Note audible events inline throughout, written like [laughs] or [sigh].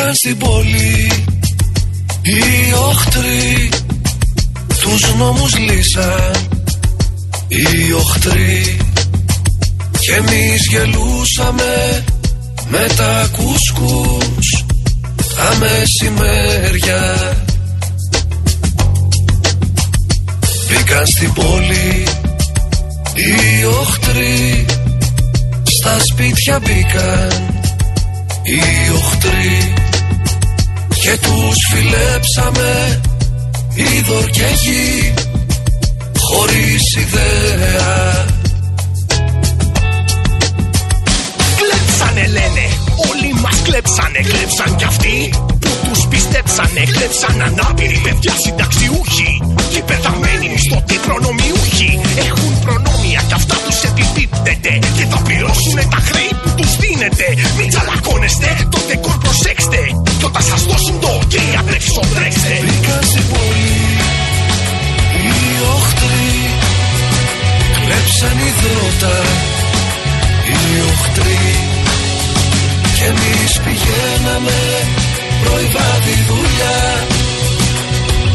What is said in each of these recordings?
Μπήκαν στην πόλη. Οι οχτροί Τους νόμους λύσαν. Οι οχτροί Και εμείς γελούσαμε με τα κουσκούς Τα μεσημέρια. Μπήκαν στην πόλη οι οχτροί Στα σπίτια μπήκαν οι οχτροί και τους φιλέψαμε είδωρ και γη χωρίς ιδέα. Κλέψανε λένε, όλοι μας κλέψανε, κλέψαν κι αυτοί που τους πιστέψανε, κλέψαν ανάπηροι παιδιά συνταξιούχοι και πεθαμένοι μισθωτοί προνομιούχοι. Έχουν προνόμια κι αυτά τους επιπίπτεται και θα πληρώσουνε τα χρέη που τους δίνετε μην τσαλακώνεστε, το δεκόρ προσέξτε κι όταν σας δώσουν το ok αντρέξω τρέξτε Μπήκαν στην πόλη οι οχτροί κλέψαν υδρότα οι οχτροί και εμείς πηγαίναμε πρωί βράδυ δουλειά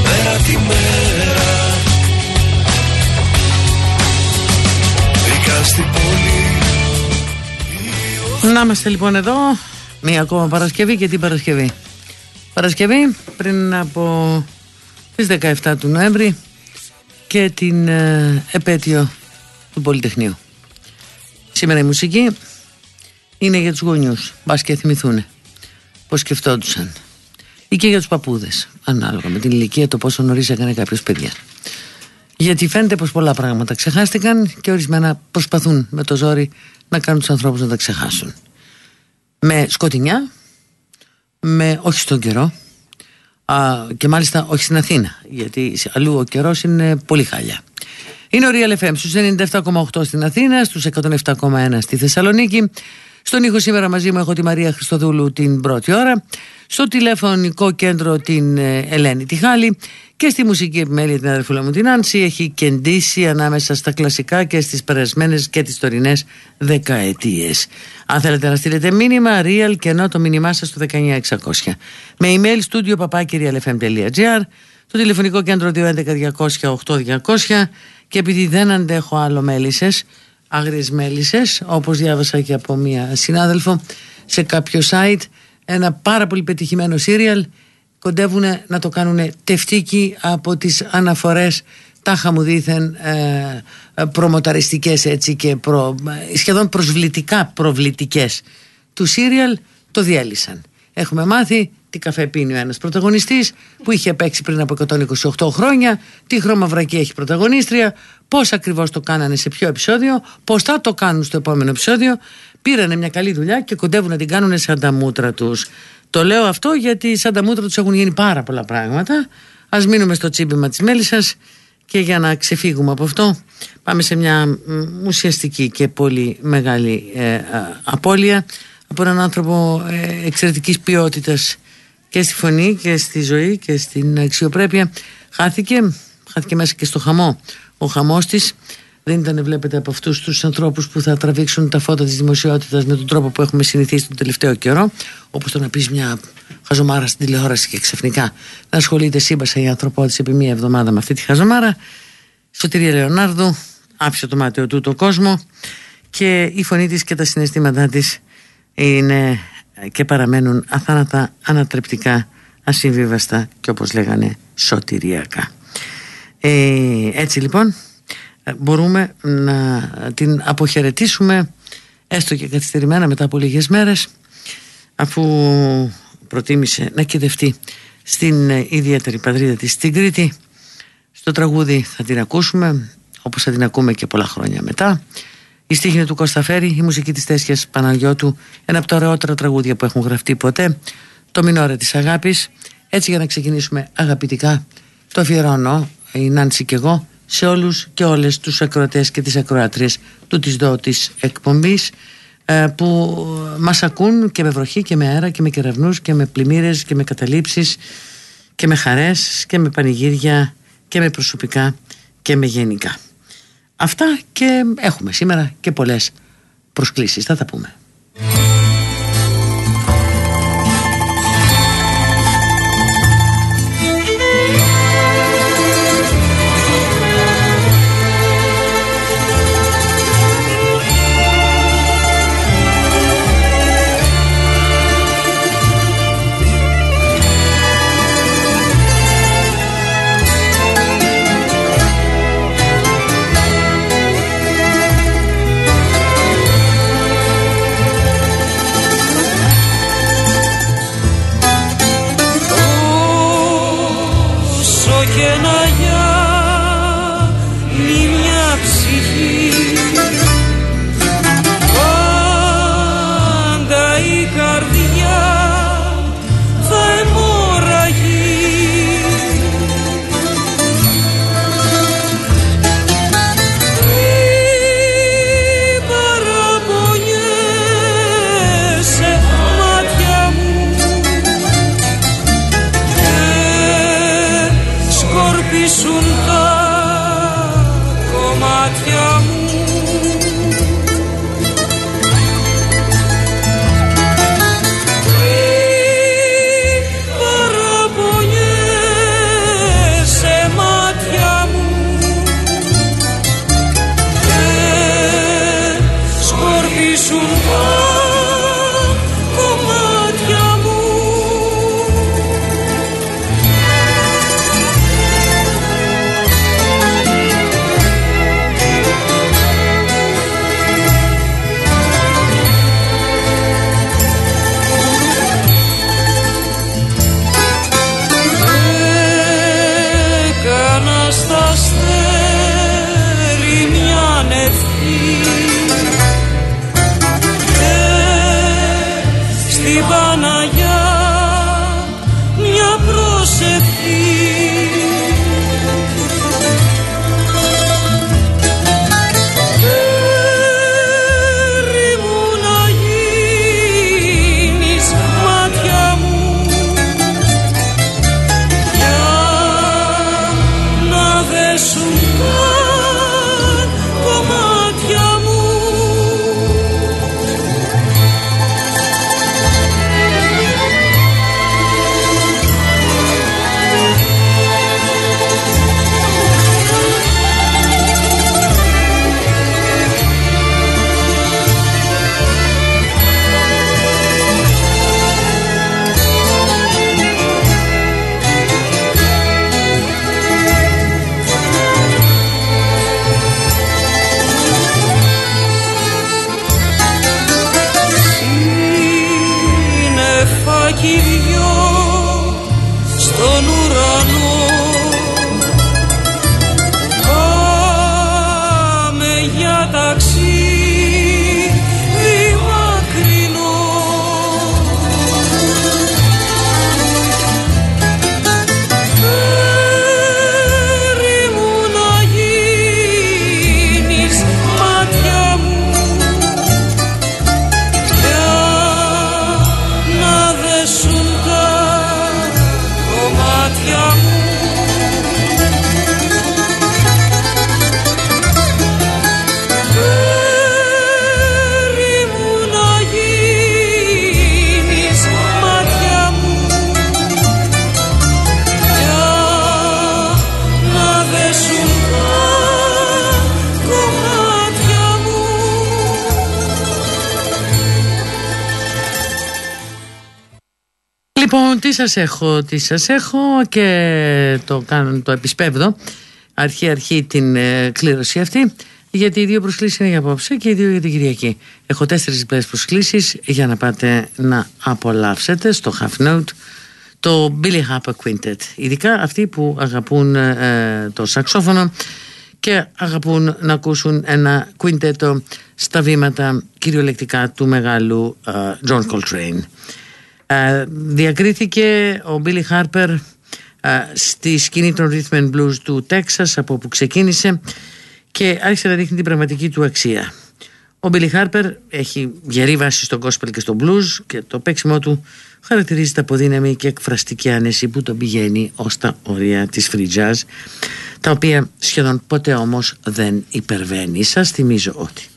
μέρα τη μέρα. Μπήκαν στην πόλη Να είμαστε λοιπόν εδώ Μία ακόμα Παρασκευή και την Παρασκευή Παρασκευή πριν από τις 17 του Νοέμβρη και την ε, επέτειο του Πολυτεχνείου. Σήμερα η μουσική είναι για τους γονιούς Μπας και θυμηθούν πως σκεφτόντουσαν. Ή και για τους παππούδες ανάλογα με την ηλικία το πόσο νωρίς έκανε κάποιος παιδιά. Γιατί φαίνεται πως πολλά πράγματα ξεχάστηκαν και ορισμένα προσπαθούν με το ζόρι να κάνουν τους ανθρώπους να τα ξεχάσουν. Με σκοτεινιά, με όχι στον καιρό α, και μάλιστα όχι στην Αθήνα γιατί αλλού ο καιρός είναι πολύ χάλια. Είναι ο Real FM στους 97,8 στην Αθήνα, στους 107,1 στη Θεσσαλονίκη. Στον ήχο σήμερα μαζί μου έχω τη Μαρία Χριστοδούλου την πρώτη ώρα. Στο τηλεφωνικό κέντρο την ε, Ελένη Τιχάλη και στη μουσική επιμέλεια την αδερφούλα μου την Άνση έχει κεντήσει ανάμεσα στα κλασικά και στις περασμένες και τις τωρινές δεκαετίες. Αν θέλετε να στείλετε μήνυμα, real και ενώ το μήνυμά σας στο 19600. Με email studio papakirialfm.gr το τηλεφωνικό κέντρο 211-200-8200 και επειδή δεν αντέχω άλλο μέλισσες, άγριες μέλισσες, όπως διάβασα και από μία συνάδελφο σε κάποιο site, ένα πάρα πολύ πετυχημένο σύριαλ κοντεύουν να το κάνουν τευτίκι από τις αναφορές τάχα μου δήθεν ε, ε, προμοταριστικές έτσι και προ, ε, σχεδόν προσβλητικά προβλητικές του σύριαλ το διέλυσαν. Έχουμε μάθει τι καφέ πίνει ο ένας πρωταγωνιστής που είχε παίξει πριν από 128 χρόνια, τι χρώμαυρακή έχει πρωταγωνίστρια, πώς ακριβώς το κάνανε σε ποιο επεισόδιο, πώς θα το κάνουν στο επόμενο επεισόδιο. Πήρανε μια καλή δουλειά και κοντεύουν να την κάνουν σαν τα μούτρα τους. Το λέω αυτό γιατί σαν τα μούτρα τους έχουν γίνει πάρα πολλά πράγματα. Ας μείνουμε στο τσίπημα της μέλισσας και για να ξεφύγουμε από αυτό πάμε σε μια μ, ουσιαστική και πολύ μεγάλη ε, α, απώλεια από έναν άνθρωπο ε, εξαιρετικής ποιότητας και στη φωνή και στη ζωή και στην αξιοπρέπεια χάθηκε, χάθηκε μέσα και στο χαμό ο χαμός της δεν ήταν βλέπετε από αυτούς τους ανθρώπους που θα τραβήξουν τα φώτα της δημοσιότητας με τον τρόπο που έχουμε συνηθίσει τον τελευταίο καιρό όπως το να πεις μια χαζομάρα στην τηλεόραση και ξαφνικά να ασχολείται σύμπασα η ανθρωπότητα επί μία εβδομάδα με αυτή τη χαζομάρα Σωτηρία Λεωνάρδου άφησε το μάταιο του το κόσμο και η φωνή της και τα συναισθήματά της είναι και παραμένουν αθάνατα, ανατρεπτικά, ασυμβίβαστα και όπως λέγανε σωτηριακά. Ε, έτσι λοιπόν ε, μπορούμε να την αποχαιρετήσουμε έστω και καθυστερημένα μετά από λίγες μέρες αφού προτίμησε να κυδευτεί στην ε, ιδιαίτερη πατρίδα της στην Κρήτη. Στο τραγούδι θα την ακούσουμε όπως θα την ακούμε και πολλά χρόνια μετά. Η στίχη είναι του Κωνσταφέρη, η μουσική της Τέσιας Παναγιώτου ένα από τα ωραιότερα τραγούδια που έχουν γραφτεί ποτέ το Μινόρε της Αγάπης. Έτσι για να ξεκινήσουμε αγαπητικά το αφιερώνω η Νάνση και εγώ σε όλους και όλες τους ακροατές και τις ακροάτριες του της ΔΟ της εκπομπής ε, που μας ακούν και με βροχή και με αέρα και με κεραυνούς και με πλημμύρες και με καταλήψεις και με χαρές και με πανηγύρια και με προσωπικά και με γενικά. Αυτά και έχουμε σήμερα και πολλές προσκλήσεις. Θα τα πούμε. Σας έχω, τι σας έχω και το, κάνω, το επισπεύδω αρχή-αρχή την ε, κλήρωση αυτή γιατί οι δύο προσκλήσεις είναι για απόψε και οι δύο για την Κυριακή. Έχω τέσσερις διπλές προσκλήσεις για να πάτε να απολαύσετε στο Half Note το Billy Harper Quintet. Ειδικά αυτοί που αγαπούν ε, το σαξόφωνο και αγαπούν να ακούσουν ένα quintet στα βήματα κυριολεκτικά του μεγάλου ε, John Coltrane. Ε, διακρίθηκε ο Μπίλι Χάρπερ ε, στη σκηνή των Rhythm and Blues του Τέξας από όπου ξεκίνησε και άρχισε να δείχνει την πραγματική του αξία. Ο Μπίλι Χάρπερ έχει γερή βάση στο gospel και στο blues και το παίξιμό του χαρακτηρίζεται από δύναμη και εκφραστική άνεση που τον πηγαίνει ως τα όρια της free jazz τα οποία σχεδόν ποτέ όμως δεν υπερβαίνει. Σας θυμίζω ότι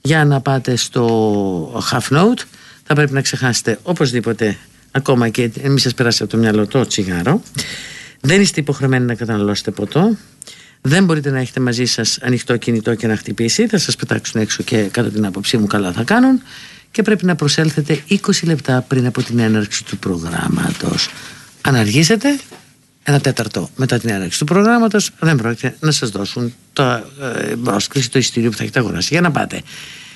για να πάτε στο half note θα πρέπει να ξεχάσετε οπωσδήποτε ακόμα και μην σας περάσει από το μυαλό το τσιγάρο. Δεν είστε υποχρεωμένοι να καταναλώσετε ποτό. Δεν μπορείτε να έχετε μαζί σας ανοιχτό κινητό και να χτυπήσει. Θα σας πετάξουν έξω και κατά την άποψή μου καλά θα κάνουν. Και πρέπει να προσέλθετε 20 λεπτά πριν από την έναρξη του προγράμματος. Αν αργήσετε ένα τέταρτο μετά την έναρξη του προγράμματος δεν πρόκειται να σας δώσουν το ε, πρόσκληση, το ειστήριο που θα έχετε αγοράσει. Για να πάτε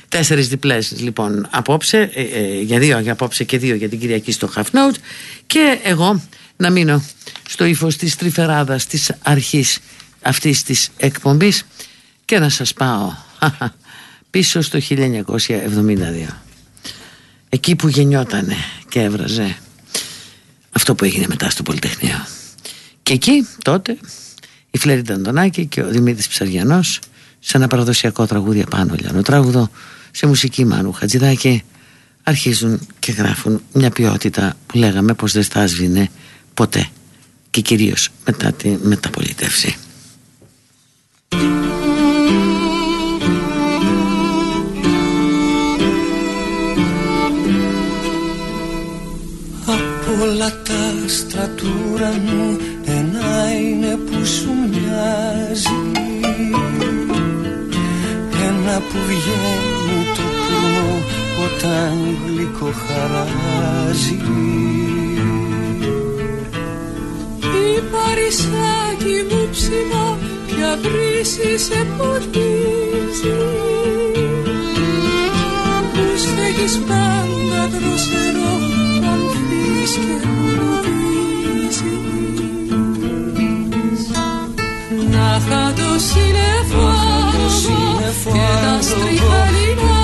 Τέσσερις διπλές λοιπόν απόψε, ε, ε, για δύο για απόψε και δύο για την Κυριακή στο Half Note. Και εγώ να μείνω στο ύφος της τρυφεράδας της αρχής αυτής της εκπομπής και να σας πάω [laughs] πίσω στο 1972 εκεί που γεννιότανε και έβραζε αυτό που έγινε μετά στο Πολυτεχνείο και εκεί τότε η Φλέριντα Αντωνάκη και ο Δημήτρης Ψαριανός σε ένα παραδοσιακό τραγούδι απάνω λιανό τράγουδο σε μουσική Μάνου Χατζηδάκη αρχίζουν και γράφουν μια ποιότητα που λέγαμε πως δεν θα σβήνε ποτέ και κυρίως μετά τη μεταπολίτευση. Από όλα τα στρατούρα μου ένα είναι που σου μοιάζει Ένα που βγαίνει το πουλμό όταν γλυκό χαράζει. Η παρισάκι μου ψηλά πια βρύση σε ποτίζει. Που στέγεις πάντα δροσερό αν φύγεις και μου Να είχα το σύννεφο και τα στριχαλινά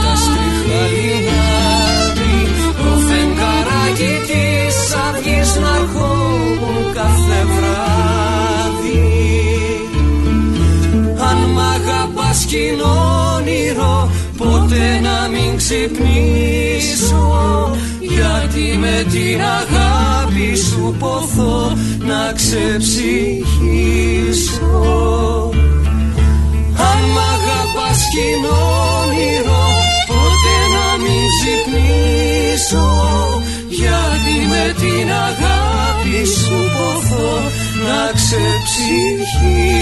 ξυπνήσω γιατί με την αγάπη σου ποθώ να ξεψυχήσω. Αν μ' αγαπάς κι είναι όνειρο ποτέ να μην ξυπνήσω γιατί με την αγάπη σου ποθώ να ξεψυχήσω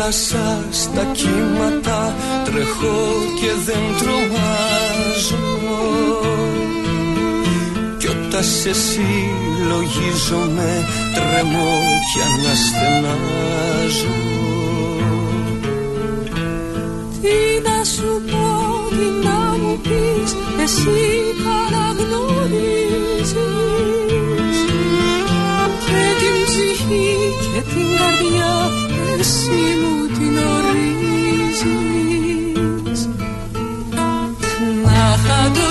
θάλασσας τα κύματα τρέχω και δεν τρομάζω. Κι όταν σε συλλογίζομαι τρεμώ και αναστενάζω. Τι να σου πω, τι να μου πεις Εσύ καλά γνωρίζεις Και την ψυχή και την καρδιά Εσύ μου την ορίζεις. Να είχα το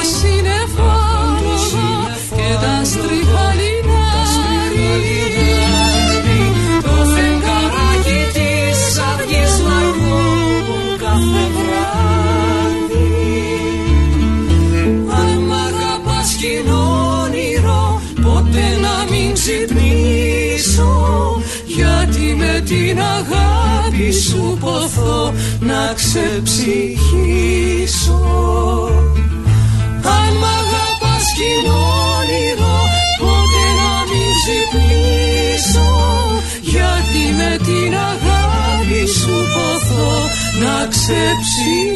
να ξεψυχήσω. Αν μ' αγαπάς κι είναι όνειρο ποτέ να μην ξυπνήσω. Γιατί με την αγάπη σου ποθώ να ξεψυχήσω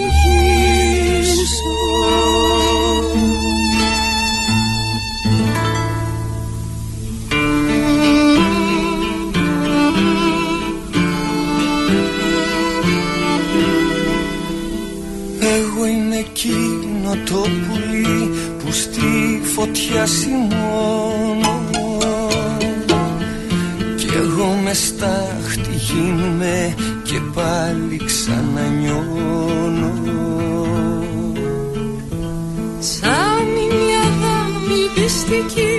το πουλί που στη φωτιά σημώνω. Κι εγώ μες στάχτη γίνουμε και πάλι ξανανιώνω. Σαν μια δάμη πιστική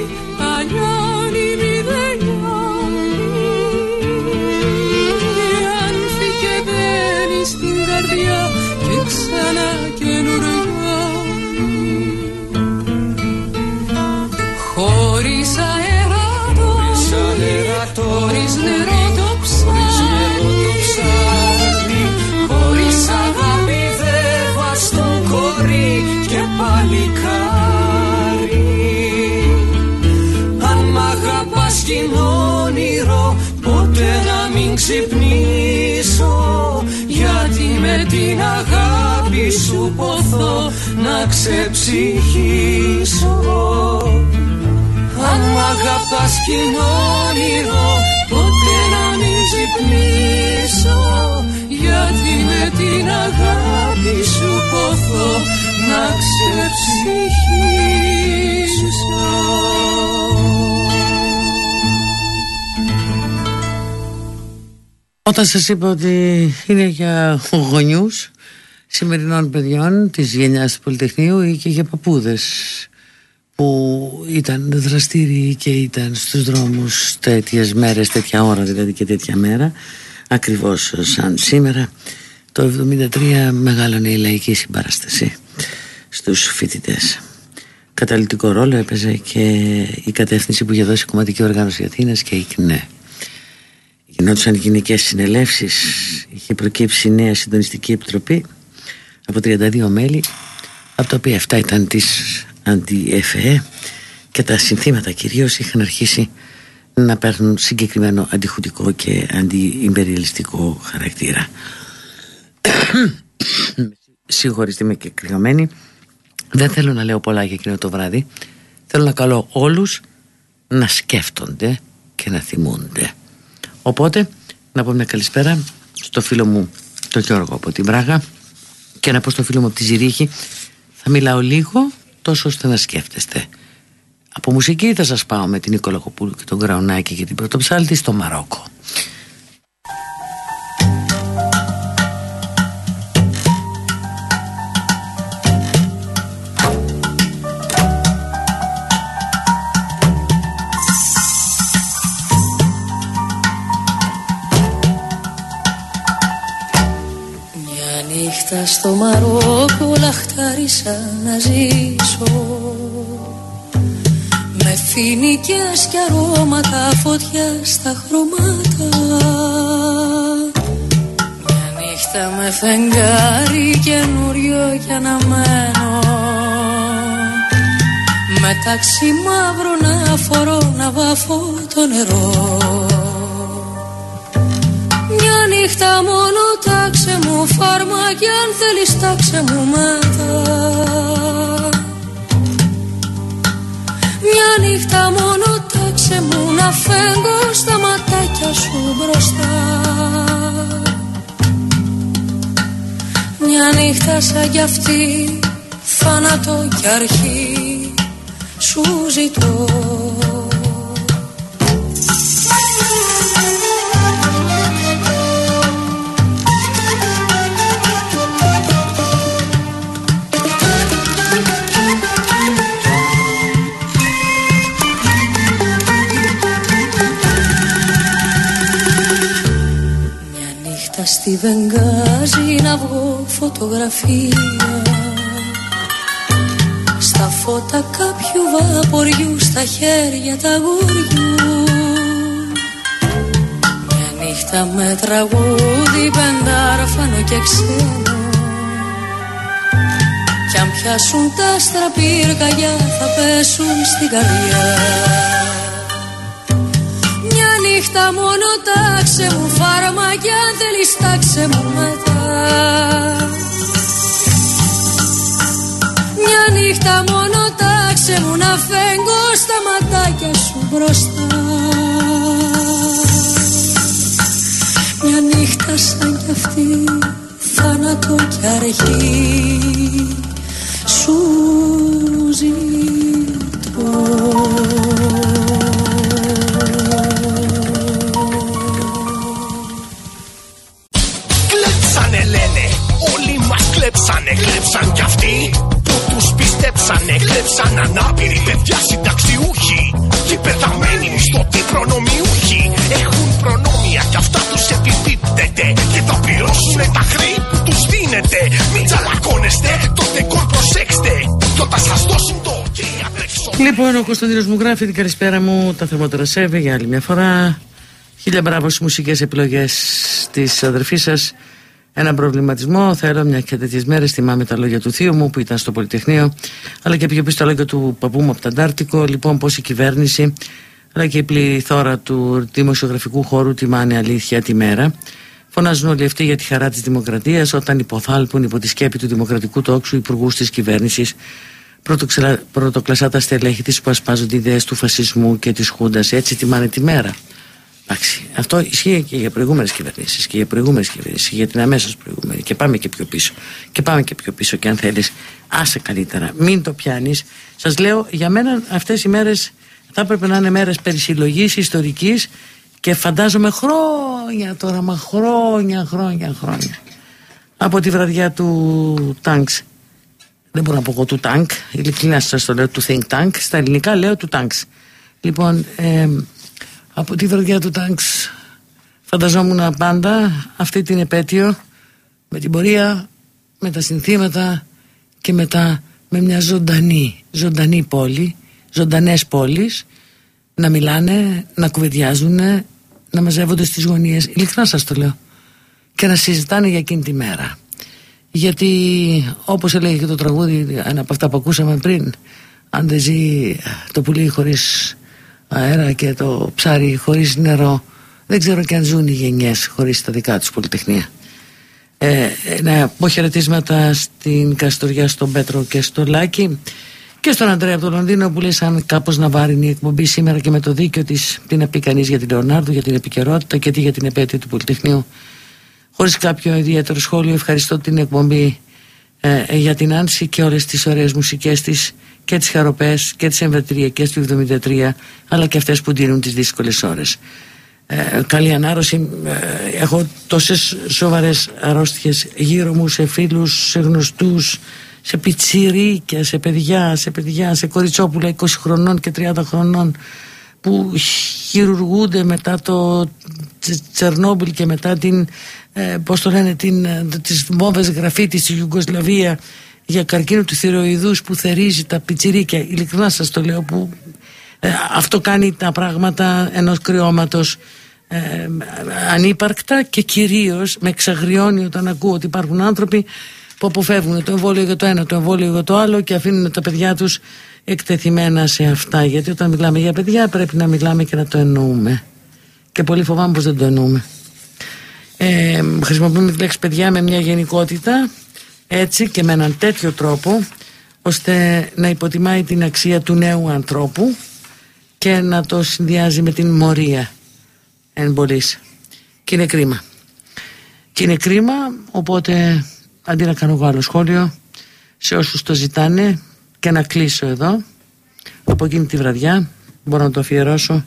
να ξεψυχήσω Αν μ' αγαπάς κι είναι όνειρο Ποτέ να μην ξυπνήσω. Γιατί με την αγάπη σου ποθώ Να ξεψυχήσω. Όταν σας είπα ότι είναι για γονιούς σημερινών παιδιών της γενιάς του Πολυτεχνείου ή και για παππούδες που ήταν δραστήριοι και ήταν στους δρόμους τέτοιες μέρες, τέτοια ώρα δηλαδή και τέτοια μέρα ακριβώς σαν σήμερα το 1973 μεγάλωνε η λαϊκή συμπαράσταση στους φοιτητές. Καταλητικό ρόλο έπαιζε και η κατεύθυνση που είχε δώσει η Κομματική Οργάνωση Αθήνας και η ΚΝΕ. Γινόντουσαν γυναικές συνελεύσεις, είχε προκύψει νέα συντονιστική επιτροπή από 32 μέλη, από τα οποία 7 ήταν της αντι-ΕΦΕ και τα συνθήματα κυρίως είχαν αρχίσει να παίρνουν συγκεκριμένο αντιχουτικό και αντιυμπεριαλιστικό χαρακτήρα. [coughs] Συγχωρήστε με και κρυγαμένη. Δεν θέλω να λέω πολλά για εκείνο το βράδυ. Θέλω να καλώ όλους να σκέφτονται και να θυμούνται. Οπότε, να πω μια καλησπέρα στο φίλο μου τον Γιώργο από την Πράγα και να πω στο φίλο μου από τη Ζηρίχη θα μιλάω λίγο τόσο ώστε να σκέφτεστε. Από μουσική θα σας πάω με την Νίκολα Κοπούλου και τον Γραουνάκη και την Πρωτοψάλτη στο Μαρόκο. Νύχτα στο Μαρόκο λαχτάρισα να ζήσω. Με φοινικές και αρώματα φωτιά στα χρώματα. Μια νύχτα με φεγγάρι καινούριο και αναμένο. Μεταξύ μαύρο να φορώ να βάφω το νερό Μια νύχτα μόνο τάξε μου φάρμακι αν θέλεις τάξε μου μετά Μια νύχτα μόνο τάξε μου να φέγγω στα ματάκια σου μπροστά. Μια νύχτα σαν κι αυτή θάνατο κι αρχή σου ζητώ στη Βενγάζη να βγω φωτογραφία. Στα φώτα κάποιου βαποριού στα χέρια τα γουριού. Μια νύχτα με τραγούδι πεντάρφανο και ξένο. Κι αν πιάσουν τα στραπήρκαγια θα πέσουν στην καρδιά νύχτα μόνο τάξε μου κι αν θέλεις τάξε μου μετά. Μια νύχτα μόνο τάξε μου να φέγγω στα ματάκια σου μπροστά. Μια νύχτα σαν κι αυτή θάνατο κι αρχή σου ζητώ Έκλεψαν κι αυτοί που τους πιστέψανε Κλέψαν ανάπηροι παιδιά συνταξιούχοι Και πεθαμένοι μισθωτοί προνομιούχοι Έχουν προνόμια κι αυτά τους επιπίπτεται Και θα πληρώσουν τα χρή που τους δίνεται Μην τσαλακώνεστε, το δεκόρ προσέξτε Κι όταν σας δώσουν το Λοιπόν, ο Κωνσταντίνος μου γράφει την καλησπέρα μου, τα θερμότερα σέβη για άλλη μια φορά. Χίλια μπράβο στις μουσικές επιλογές της αδερφής σας. Ένα προβληματισμό θέλω, μια και τέτοιες μέρες θυμάμαι τα λόγια του θείου μου που ήταν στο Πολυτεχνείο, αλλά και πιο πίσω τα λόγια του παππού μου από τα Αντάρτικο. Λοιπόν, πώς η κυβέρνηση, αλλά και η πληθώρα του δημοσιογραφικού χώρου τιμάνε αλήθεια τη μέρα. Φωνάζουν όλοι αυτοί για τη χαρά της δημοκρατίας όταν υποθάλπουν υπό τη σκέπη του δημοκρατικού τόξου υπουργούς της κυβέρνησης πρωτοκλασσά τα στελέχη της που ασπάζονται ιδέες του φασισμού και της Χούντας έτσι τιμάνε τη μέρα Εντάξει, αυτό ισχύει και για προηγούμενες κυβερνήσεις και για προηγούμενες κυβερνήσεις και για την αμέσως προηγούμενη. Και πάμε και πιο πίσω. Και πάμε και πιο πίσω. Και αν θέλεις, άσε καλύτερα. Μην το πιάνεις. Σας λέω, για μένα αυτές οι μέρες θα έπρεπε να είναι μέρες περισυλλογή ιστορικής και φαντάζομαι χρόνια τώρα, μα χρόνια, χρόνια, χρόνια. Από τη βραδιά του Τάγκ. Δεν μπορώ να πω εγώ του Τάγκ, ειλικρινά σας το λέω του Think Tank. Στα ελληνικά λέω του Τάγκ. Λοιπόν, ε, από τη βραδιά του Τάγκς φανταζόμουν πάντα αυτή την επέτειο με την πορεία, με τα συνθήματα και μετά με μια ζωντανή, ζωντανή πόλη, ζωντανές πόλεις να μιλάνε, να κουβεντιάζουν, να μαζεύονται στις γωνίες. Ειλικρινά σας το λέω. Και να συζητάνε για εκείνη τη μέρα. Γιατί όπως έλεγε και το τραγούδι, ένα από αυτά που ακούσαμε πριν, αν δεν ζει το πουλί χωρίς αέρα και το ψάρι χωρίς νερό. Δεν ξέρω και αν ζουν οι γενιές χωρίς τα δικά τους πολυτεχνία. Ε, να πω χαιρετίσματα στην Καστοριά, στον Πέτρο και στο Λάκη. Και στον Αντρέα από το Λονδίνο που λέει σαν κάπως να βάρει η εκπομπή σήμερα και με το δίκιο της τι να πει κανείς για την Λεωνάρδου, για την επικαιρότητα και τι για την επέτειο του Πολυτεχνείου. Χωρίς κάποιο ιδιαίτερο σχόλιο ευχαριστώ την εκπομπή ε, ε, για την Άνση και όλες τις ωραίες μουσικές της και τις χαροπές και τις εμβατηριακές του 73 αλλά και αυτές που δίνουν τις δύσκολες ώρες. Ε, καλή ανάρρωση. Ε, έχω τόσες σοβαρές αρρώστιες γύρω μου σε φίλους, σε γνωστούς σε πιτσιρίκια, σε παιδιά, σε παιδιά, σε κοριτσόπουλα 20 χρονών και 30 χρονών που χειρουργούνται μετά το Τσερνόμπιλ και μετά την, ε, πώς το λένε, την, ε, τις βόμβες γραφίτης στη Ιουγκοσλαβία για καρκίνο του θηροειδούς που θερίζει τα πιτσιρίκια. Ειλικρινά σας το λέω που ε, αυτό κάνει τα πράγματα ενός κρυώματος ε, ανύπαρκτα και κυρίως με εξαγριώνει όταν ακούω ότι υπάρχουν άνθρωποι που αποφεύγουν το εμβόλιο για το ένα, το εμβόλιο για το άλλο και αφήνουν τα παιδιά τους εκτεθειμένα σε αυτά. Γιατί όταν μιλάμε για παιδιά πρέπει να μιλάμε και να το εννοούμε. Και πολύ φοβάμαι πως δεν το εννοούμε. Ε, χρησιμοποιούμε τη λέξη παιδιά με μια γενικότητα έτσι και με έναν τέτοιο τρόπο ώστε να υποτιμάει την αξία του νέου ανθρώπου και να το συνδυάζει με την μορία εν πολλής. Και είναι κρίμα. Και είναι κρίμα, οπότε αντί να κάνω εγώ άλλο σχόλιο σε όσους το ζητάνε και να κλείσω εδώ από εκείνη τη βραδιά μπορώ να το αφιερώσω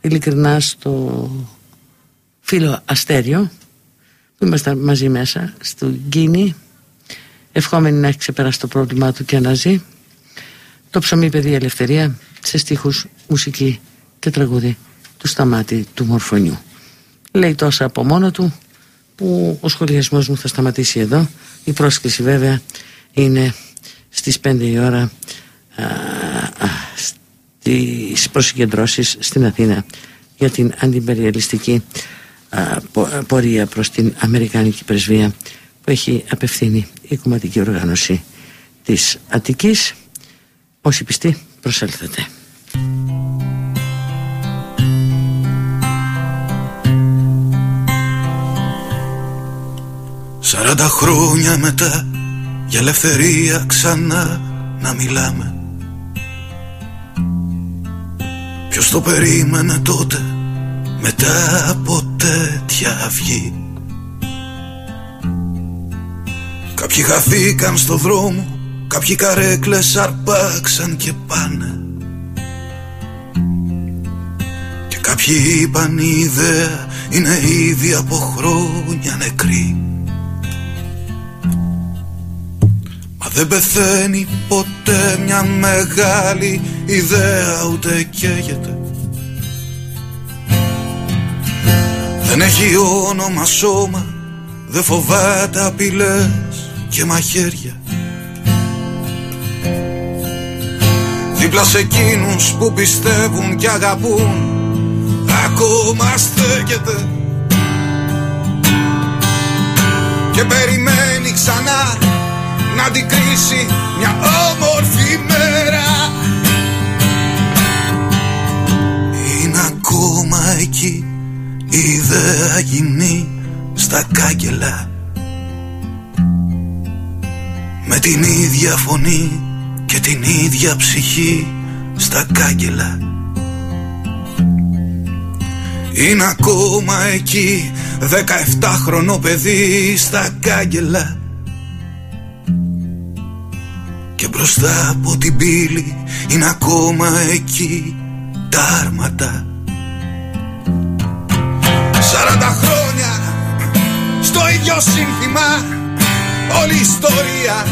ειλικρινά στο φίλο Αστέριο που είμαστε μαζί μέσα στο Γκίνι ευχόμενοι να έχει ξεπεράσει το πρόβλημά του και να ζει. Το ψωμί παιδί ελευθερία σε στίχους, μουσική και τραγούδι του Σταμάτη του Μορφωνιού. Λέει τόσα από μόνο του που ο σχολιασμός μου θα σταματήσει εδώ. Η πρόσκληση βέβαια είναι στις 5 η ώρα α, α, στις προσυγκεντρώσεις στην Αθήνα για την αντιπεριαλιστική πορεία προς την Αμερικάνικη Πρεσβεία που έχει απευθύνει η κομματική οργάνωση της Αττικής. Όσοι πιστοί προσέλθετε. Σαράντα χρόνια μετά για ελευθερία ξανά να μιλάμε. Ποιος το περίμενε τότε μετά από τέτοια αυγή; Κάποιοι χαθήκαν στο δρόμο Κάποιοι καρέκλες αρπάξαν και πάνε. Και κάποιοι είπαν η ιδέα είναι ήδη από χρόνια νεκρή Μα δεν πεθαίνει ποτέ μια μεγάλη ιδέα ούτε καίγεται. Δεν έχει όνομα σώμα Δεν φοβάται απειλές και μαχαίρια. Δίπλα σε εκείνους που πιστεύουν και αγαπούν Ακόμα στέκεται. Και περιμένει ξανά να την κρίσει μια όμορφη μέρα. Είναι ακόμα εκεί η ιδέα γίνει στα κάγκελα Με την ίδια φωνή και την ίδια ψυχή στα κάγκελα. Είναι ακόμα εκεί χρονό παιδί στα κάγκελα. Και μπροστά από την πύλη είναι ακόμα εκεί τα άρματα. Σαράντα χρόνια στο ίδιο σύνθημα όλη η ιστορία.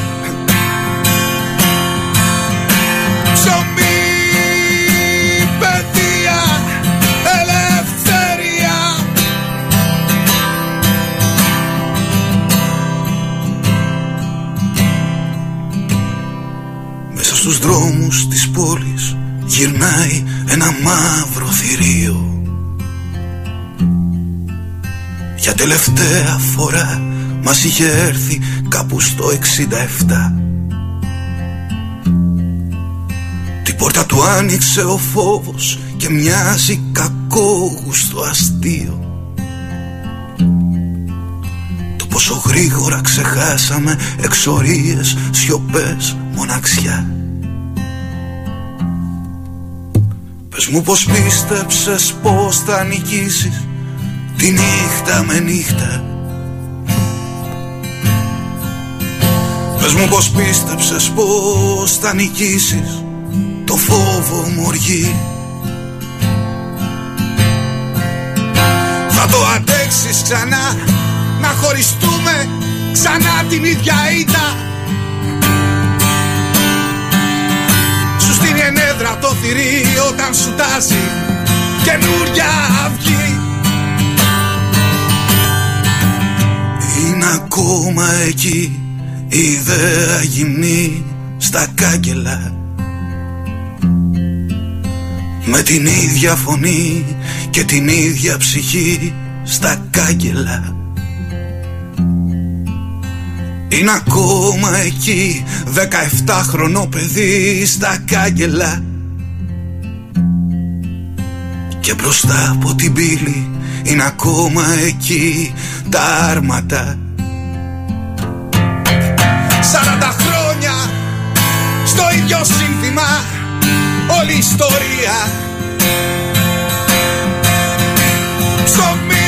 Ψωμί, παιδεία, ελευθερία. Μέσα στους δρόμους της πόλης γυρνάει ένα μαύρο θηρίο. Για τελευταία φορά μας είχε έρθει κάπου στο 67 Την πόρτα του άνοιξε ο φόβος και μοιάζει κακόγουστο αστείο. Το πόσο γρήγορα ξεχάσαμε εξορίες, σιωπές, μοναξιά. Πες μου πως πίστεψες πως θα νικήσεις Τη νύχτα με νύχτα Πες μου πως πίστεψες πως θα νικήσεις Το φόβο μου οργή. Θα το αντέξεις ξανά Να χωριστούμε ξανά την ίδια ήττα. Σου στείλει ενέδρα το θηρί όταν σου τάζει Καινούρια αυγή. Είναι ακόμα εκεί. η ιδέα γυμνή στα κάγκελα. Με την ίδια φωνή και την ίδια ψυχή στα κάγκελα. Είναι ακόμα εκεί 17 χρονό παιδί στα κάγκελα. Και μπροστά από την πύλη είναι ακόμα εκεί τα άρματα ίδιο σύνθημα όλη η ιστορία. Ψωμί,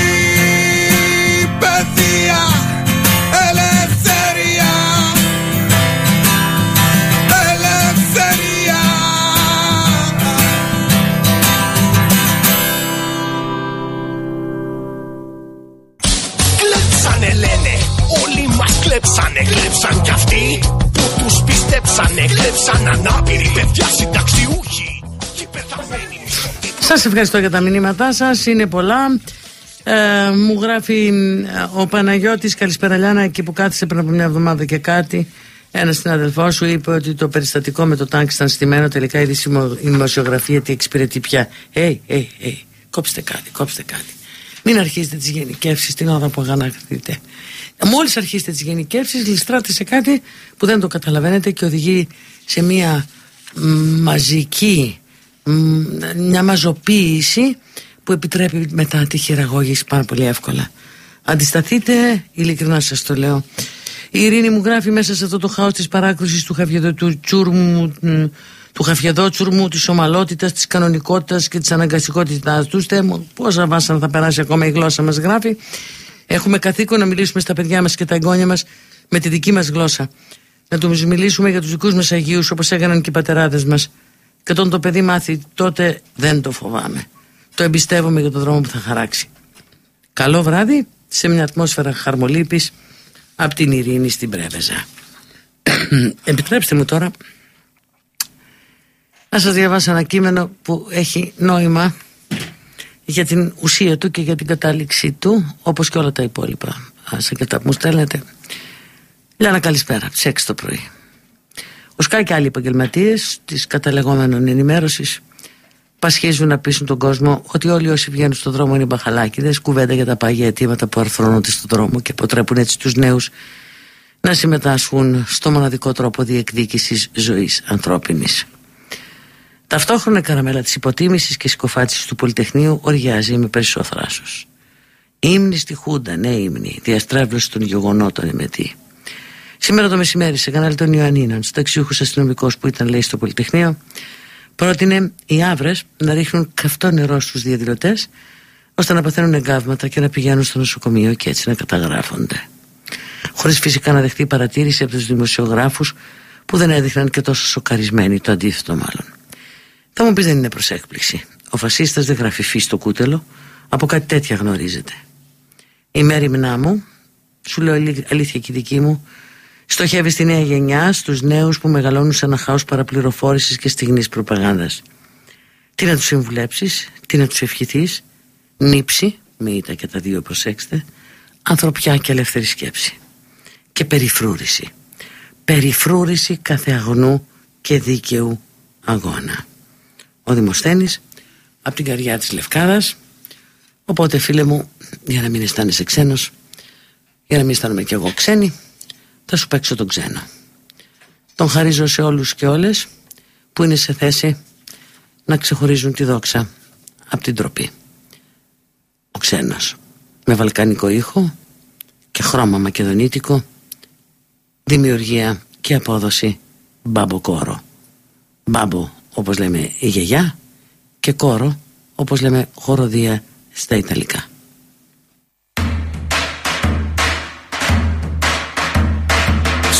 πιστέψανε, κλέψαν ανάπηροι παιδιά συνταξιούχοι και πεθαμένοι Σας ευχαριστώ για τα μηνύματά σας, είναι πολλά. Ε, μου γράφει ε, ο Παναγιώτης Καλησπέρα Λιάννα εκεί που κάθισε πριν από μια εβδομάδα και κάτι ένας συναδελφό σου είπε ότι το περιστατικό με το τάγκ ήταν στημένο τελικά η δημο- η δημοσιογραφία τι εξυπηρετεί πια. Ε, ε, ε, κόψτε κάτι, κόψτε κάτι. Μην αρχίσετε τις γενικεύσεις την ώρα που αγανακτείτε. Μόλις αρχίσετε τις γενικεύσεις ληστράτε σε κάτι που δεν το καταλαβαίνετε και οδηγεί σε μια μ, μαζική μ, μια μαζοποίηση που επιτρέπει μετά τη χειραγώγηση πάρα πολύ εύκολα. Αντισταθείτε, ειλικρινά σας το λέω. Η Ειρήνη μου γράφει μέσα σε αυτό το χάος της παράκρουσης του, χαβιεδο, του τσούρμου, μ, του χαφιεδότσουρμου, της ομαλότητας, της κανονικότητας και της αναγκαστικότητάς του. Στε μου, πόσα βάσανα θα περάσει ακόμα η γλώσσα μας γράφει. Έχουμε καθήκον να μιλήσουμε στα παιδιά μας και τα εγγόνια μας με τη δική μας γλώσσα. Να τους μιλήσουμε για τους δικούς μας Αγίους όπως έκαναν και οι πατεράδες μας. Και όταν το παιδί μάθει τότε δεν το φοβάμαι. Το εμπιστεύομαι για τον δρόμο που θα χαράξει. Καλό βράδυ σε μια ατμόσφαιρα χαρμολύπης από την Ειρήνη στην Πρέβεζα. [coughs] Επιτρέψτε μου τώρα να σας διαβάσω ένα κείμενο που έχει νόημα για την ουσία του και για την κατάληξή του όπως και όλα τα υπόλοιπα σε και τα που μου στέλνετε Λιάννα καλησπέρα, τις 6 το πρωί ο Σκά και άλλοι επαγγελματίες της καταλεγόμενων ενημέρωσης πασχίζουν να πείσουν τον κόσμο ότι όλοι όσοι βγαίνουν στον δρόμο είναι μπαχαλάκιδες, κουβέντα για τα πάγια αιτήματα που αρθρώνονται στον δρόμο και αποτρέπουν έτσι τους νέους να συμμετάσχουν στο μοναδικό τρόπο διεκδίκησης ζωής ανθρώπινης. Ταυτόχρονα η καραμέλα της υποτίμησης και συκοφάτησης του Πολυτεχνείου οριάζει με περισσό θράσος. Ήμνη στη Χούντα, ναι ύμνη, διαστρέβλωση των γεγονότων ημετή. Σήμερα το μεσημέρι σε κανάλι των Ιωαννίνων, ταξιούχο αστυνομικός που ήταν λέει στο Πολυτεχνείο, πρότεινε οι άβρες να ρίχνουν καυτό νερό στους διαδηλωτές, ώστε να παθαίνουν εγκάβματα και να πηγαίνουν στο νοσοκομείο και έτσι να καταγράφονται. Χωρίς φυσικά να δεχτεί παρατήρηση από τους δημοσιογράφους που δεν έδειχναν και τόσο σοκαρισμένοι, το αντίθετο μάλλον. Θα μου πεις δεν είναι προς έκπληξη. Ο φασίστας δεν γράφει φύ στο κούτελο, από κάτι τέτοια γνωρίζεται. Η μέρη μου, σου λέω αλήθεια και δική μου, στοχεύει στη νέα γενιά, στους νέους που μεγαλώνουν σε ένα χάος παραπληροφόρησης και στιγνής προπαγάνδας. Τι να τους συμβουλέψεις, τι να τους ευχηθείς, νύψη, με ήττα και τα δύο προσέξτε, ανθρωπιά και ελεύθερη σκέψη. Και περιφρούρηση. Περιφρούρηση κάθε αγνού και δίκαιου αγώνα. Ο Δημοσθένης, από την καρδιά της Λευκάδας, οπότε φίλε μου, για να μην αισθάνεσαι ξένος, για να μην αισθάνομαι κι εγώ ξένη, θα σου παίξω τον ξένο. Τον χαρίζω σε όλους και όλες που είναι σε θέση να ξεχωρίζουν τη δόξα από την τροπή. Ο ξένος με βαλκανικό ήχο και χρώμα μακεδονίτικο δημιουργία και απόδοση μπάμπο κόρο. Μπάμπο όπως λέμε η γιαγιά και κόρο όπως λέμε χοροδία στα Ιταλικά.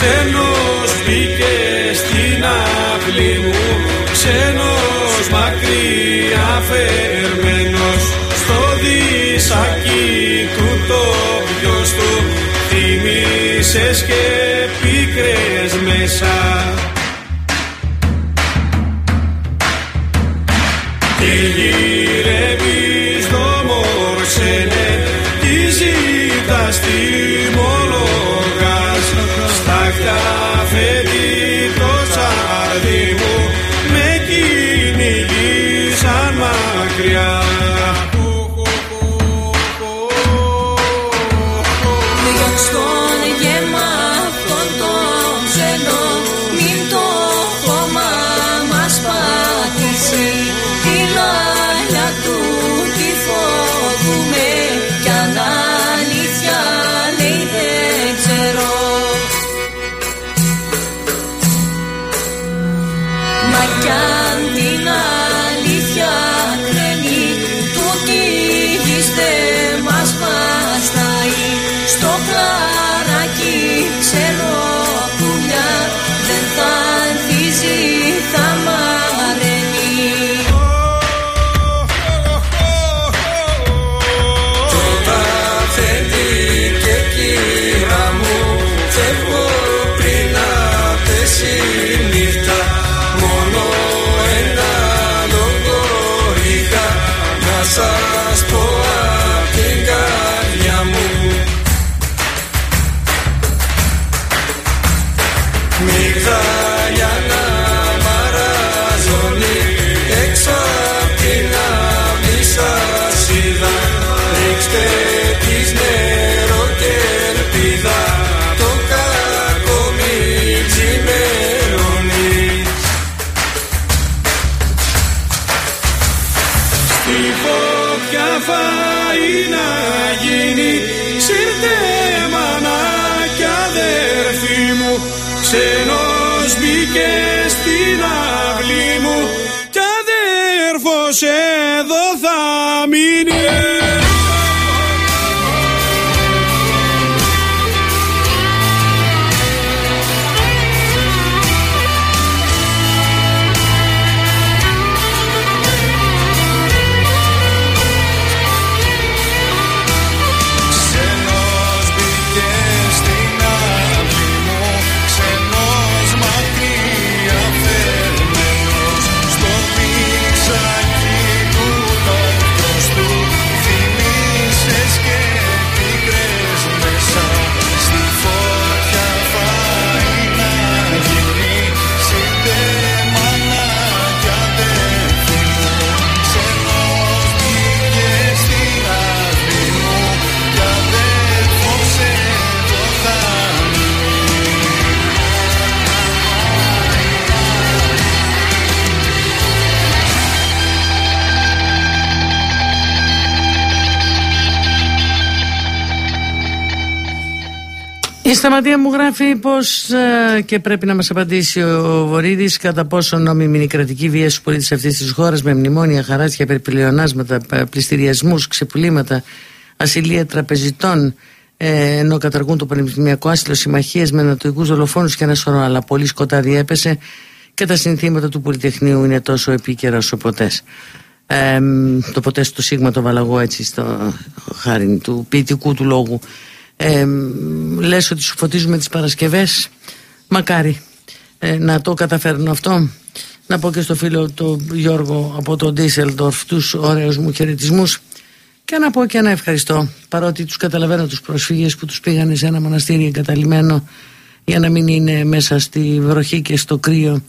Ξένος μπήκε στην αυλή μου Ξένος μακριά φερμένος Στο δισάκι του το ποιος του Θύμησες και πίκρες μέσα Σταματία μου γράφει πως ε, και πρέπει να μας απαντήσει ο Βορύδης κατά πόσο νόμιμη είναι η κρατική βία στους πολίτες αυτής της χώρας με μνημόνια, χαράτσια, περιπλειονάσματα, πληστηριασμούς, ξεπουλήματα, ασυλία τραπεζιτών ε, ενώ καταργούν το πανεπιστημιακό άσυλο, συμμαχίες με ανατοικούς δολοφόνους και ένα σωρό αλλά πολύ σκοτάδι έπεσε και τα συνθήματα του Πολυτεχνείου είναι τόσο επίκαιρα όσο ποτέ. Ε, το ποτέ στο Σίγμα το Βαλαγό έτσι στο χάρη του ποιητικού του λόγου ε, λες ότι σου φωτίζουμε τις Παρασκευές; Μακάρι. Ε, να το καταφέρουν αυτό. Να πω και στο φίλο του Γιώργο από το Ντίσελντορφ τους ωραίους μου χαιρετισμούς. και να πω και ένα ευχαριστώ παρότι τους καταλαβαίνω τους προσφύγες που τους πήγανε σε ένα μοναστήρι εγκαταλειμμένο για να μην είναι μέσα στη βροχή και στο κρύο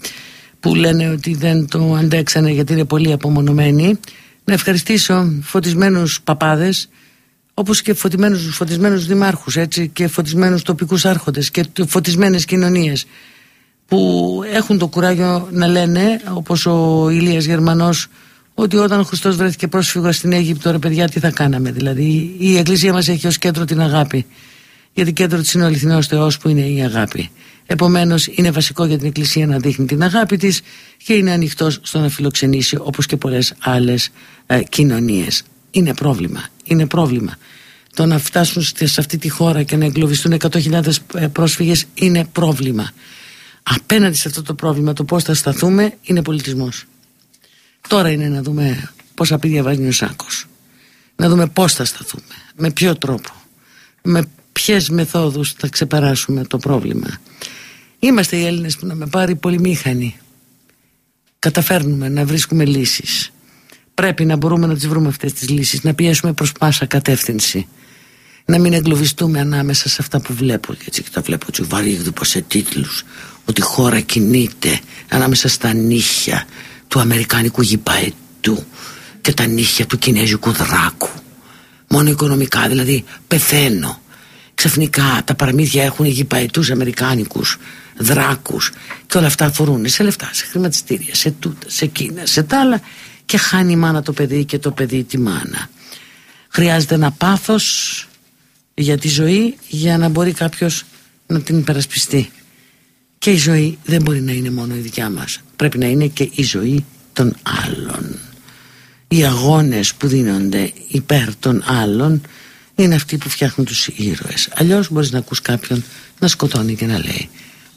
που λένε ότι δεν το αντέξανε γιατί είναι πολύ απομονωμένοι. Να ευχαριστήσω φωτισμένους παπάδες όπως και φωτισμένους, φωτισμένους δημάρχους έτσι, και φωτισμένους τοπικούς άρχοντες και φωτισμένες κοινωνίες που έχουν το κουράγιο να λένε όπως ο Ηλίας Γερμανός ότι όταν ο Χριστός βρέθηκε πρόσφυγα στην Αίγυπτο ρε παιδιά τι θα κάναμε δηλαδή η Εκκλησία μας έχει ως κέντρο την αγάπη γιατί κέντρο της είναι ο αληθινός Θεός που είναι η αγάπη. Επομένως είναι βασικό για την Εκκλησία να δείχνει την αγάπη της και είναι ανοιχτός στο να φιλοξενήσει όπως και πολλές άλλες ε, κοινωνίες είναι πρόβλημα είναι πρόβλημα. Το να φτάσουν σε αυτή τη χώρα και να εγκλωβιστούν 100.000 ε, πρόσφυγες είναι πρόβλημα. Απέναντι σε αυτό το πρόβλημα το πώς θα σταθούμε είναι πολιτισμός. Τώρα είναι να δούμε πόσα πει βάζει ο Σάκος. Να δούμε πώς θα σταθούμε, με ποιο τρόπο, με ποιες μεθόδους θα ξεπεράσουμε το πρόβλημα. Είμαστε οι Έλληνες που να με πάρει πολύ μήχανοι. Καταφέρνουμε να βρίσκουμε λύσεις πρέπει να μπορούμε να τις βρούμε αυτές τις λύσεις να πιέσουμε προς πάσα κατεύθυνση. Να μην εγκλωβιστούμε ανάμεσα σε αυτά που βλέπω. Έτσι και τα βλέπω έτσι βαρύγδουπο σε τίτλους ότι η χώρα κινείται ανάμεσα στα νύχια του αμερικανικού γηπαετού και τα νύχια του κινέζικου δράκου. Μόνο οικονομικά δηλαδή πεθαίνω. Ξαφνικά τα παραμύθια έχουν γηπαετούς αμερικάνικους δράκους και όλα αυτά αφορούν σε λεφτά, σε χρηματιστήρια, σε τούτα, σε κίνα, σε τα άλλα και χάνει η μάνα το παιδί και το παιδί τη μάνα. Χρειάζεται ένα πάθος για τη ζωή για να μπορεί κάποιος να την υπερασπιστεί. Και η ζωή δεν μπορεί να είναι μόνο η δικιά μας. Πρέπει να είναι και η ζωή των άλλων. Οι αγώνες που δίνονται υπέρ των άλλων είναι αυτοί που φτιάχνουν τους ήρωες. Αλλιώς μπορείς να ακούς κάποιον να σκοτώνει και να λέει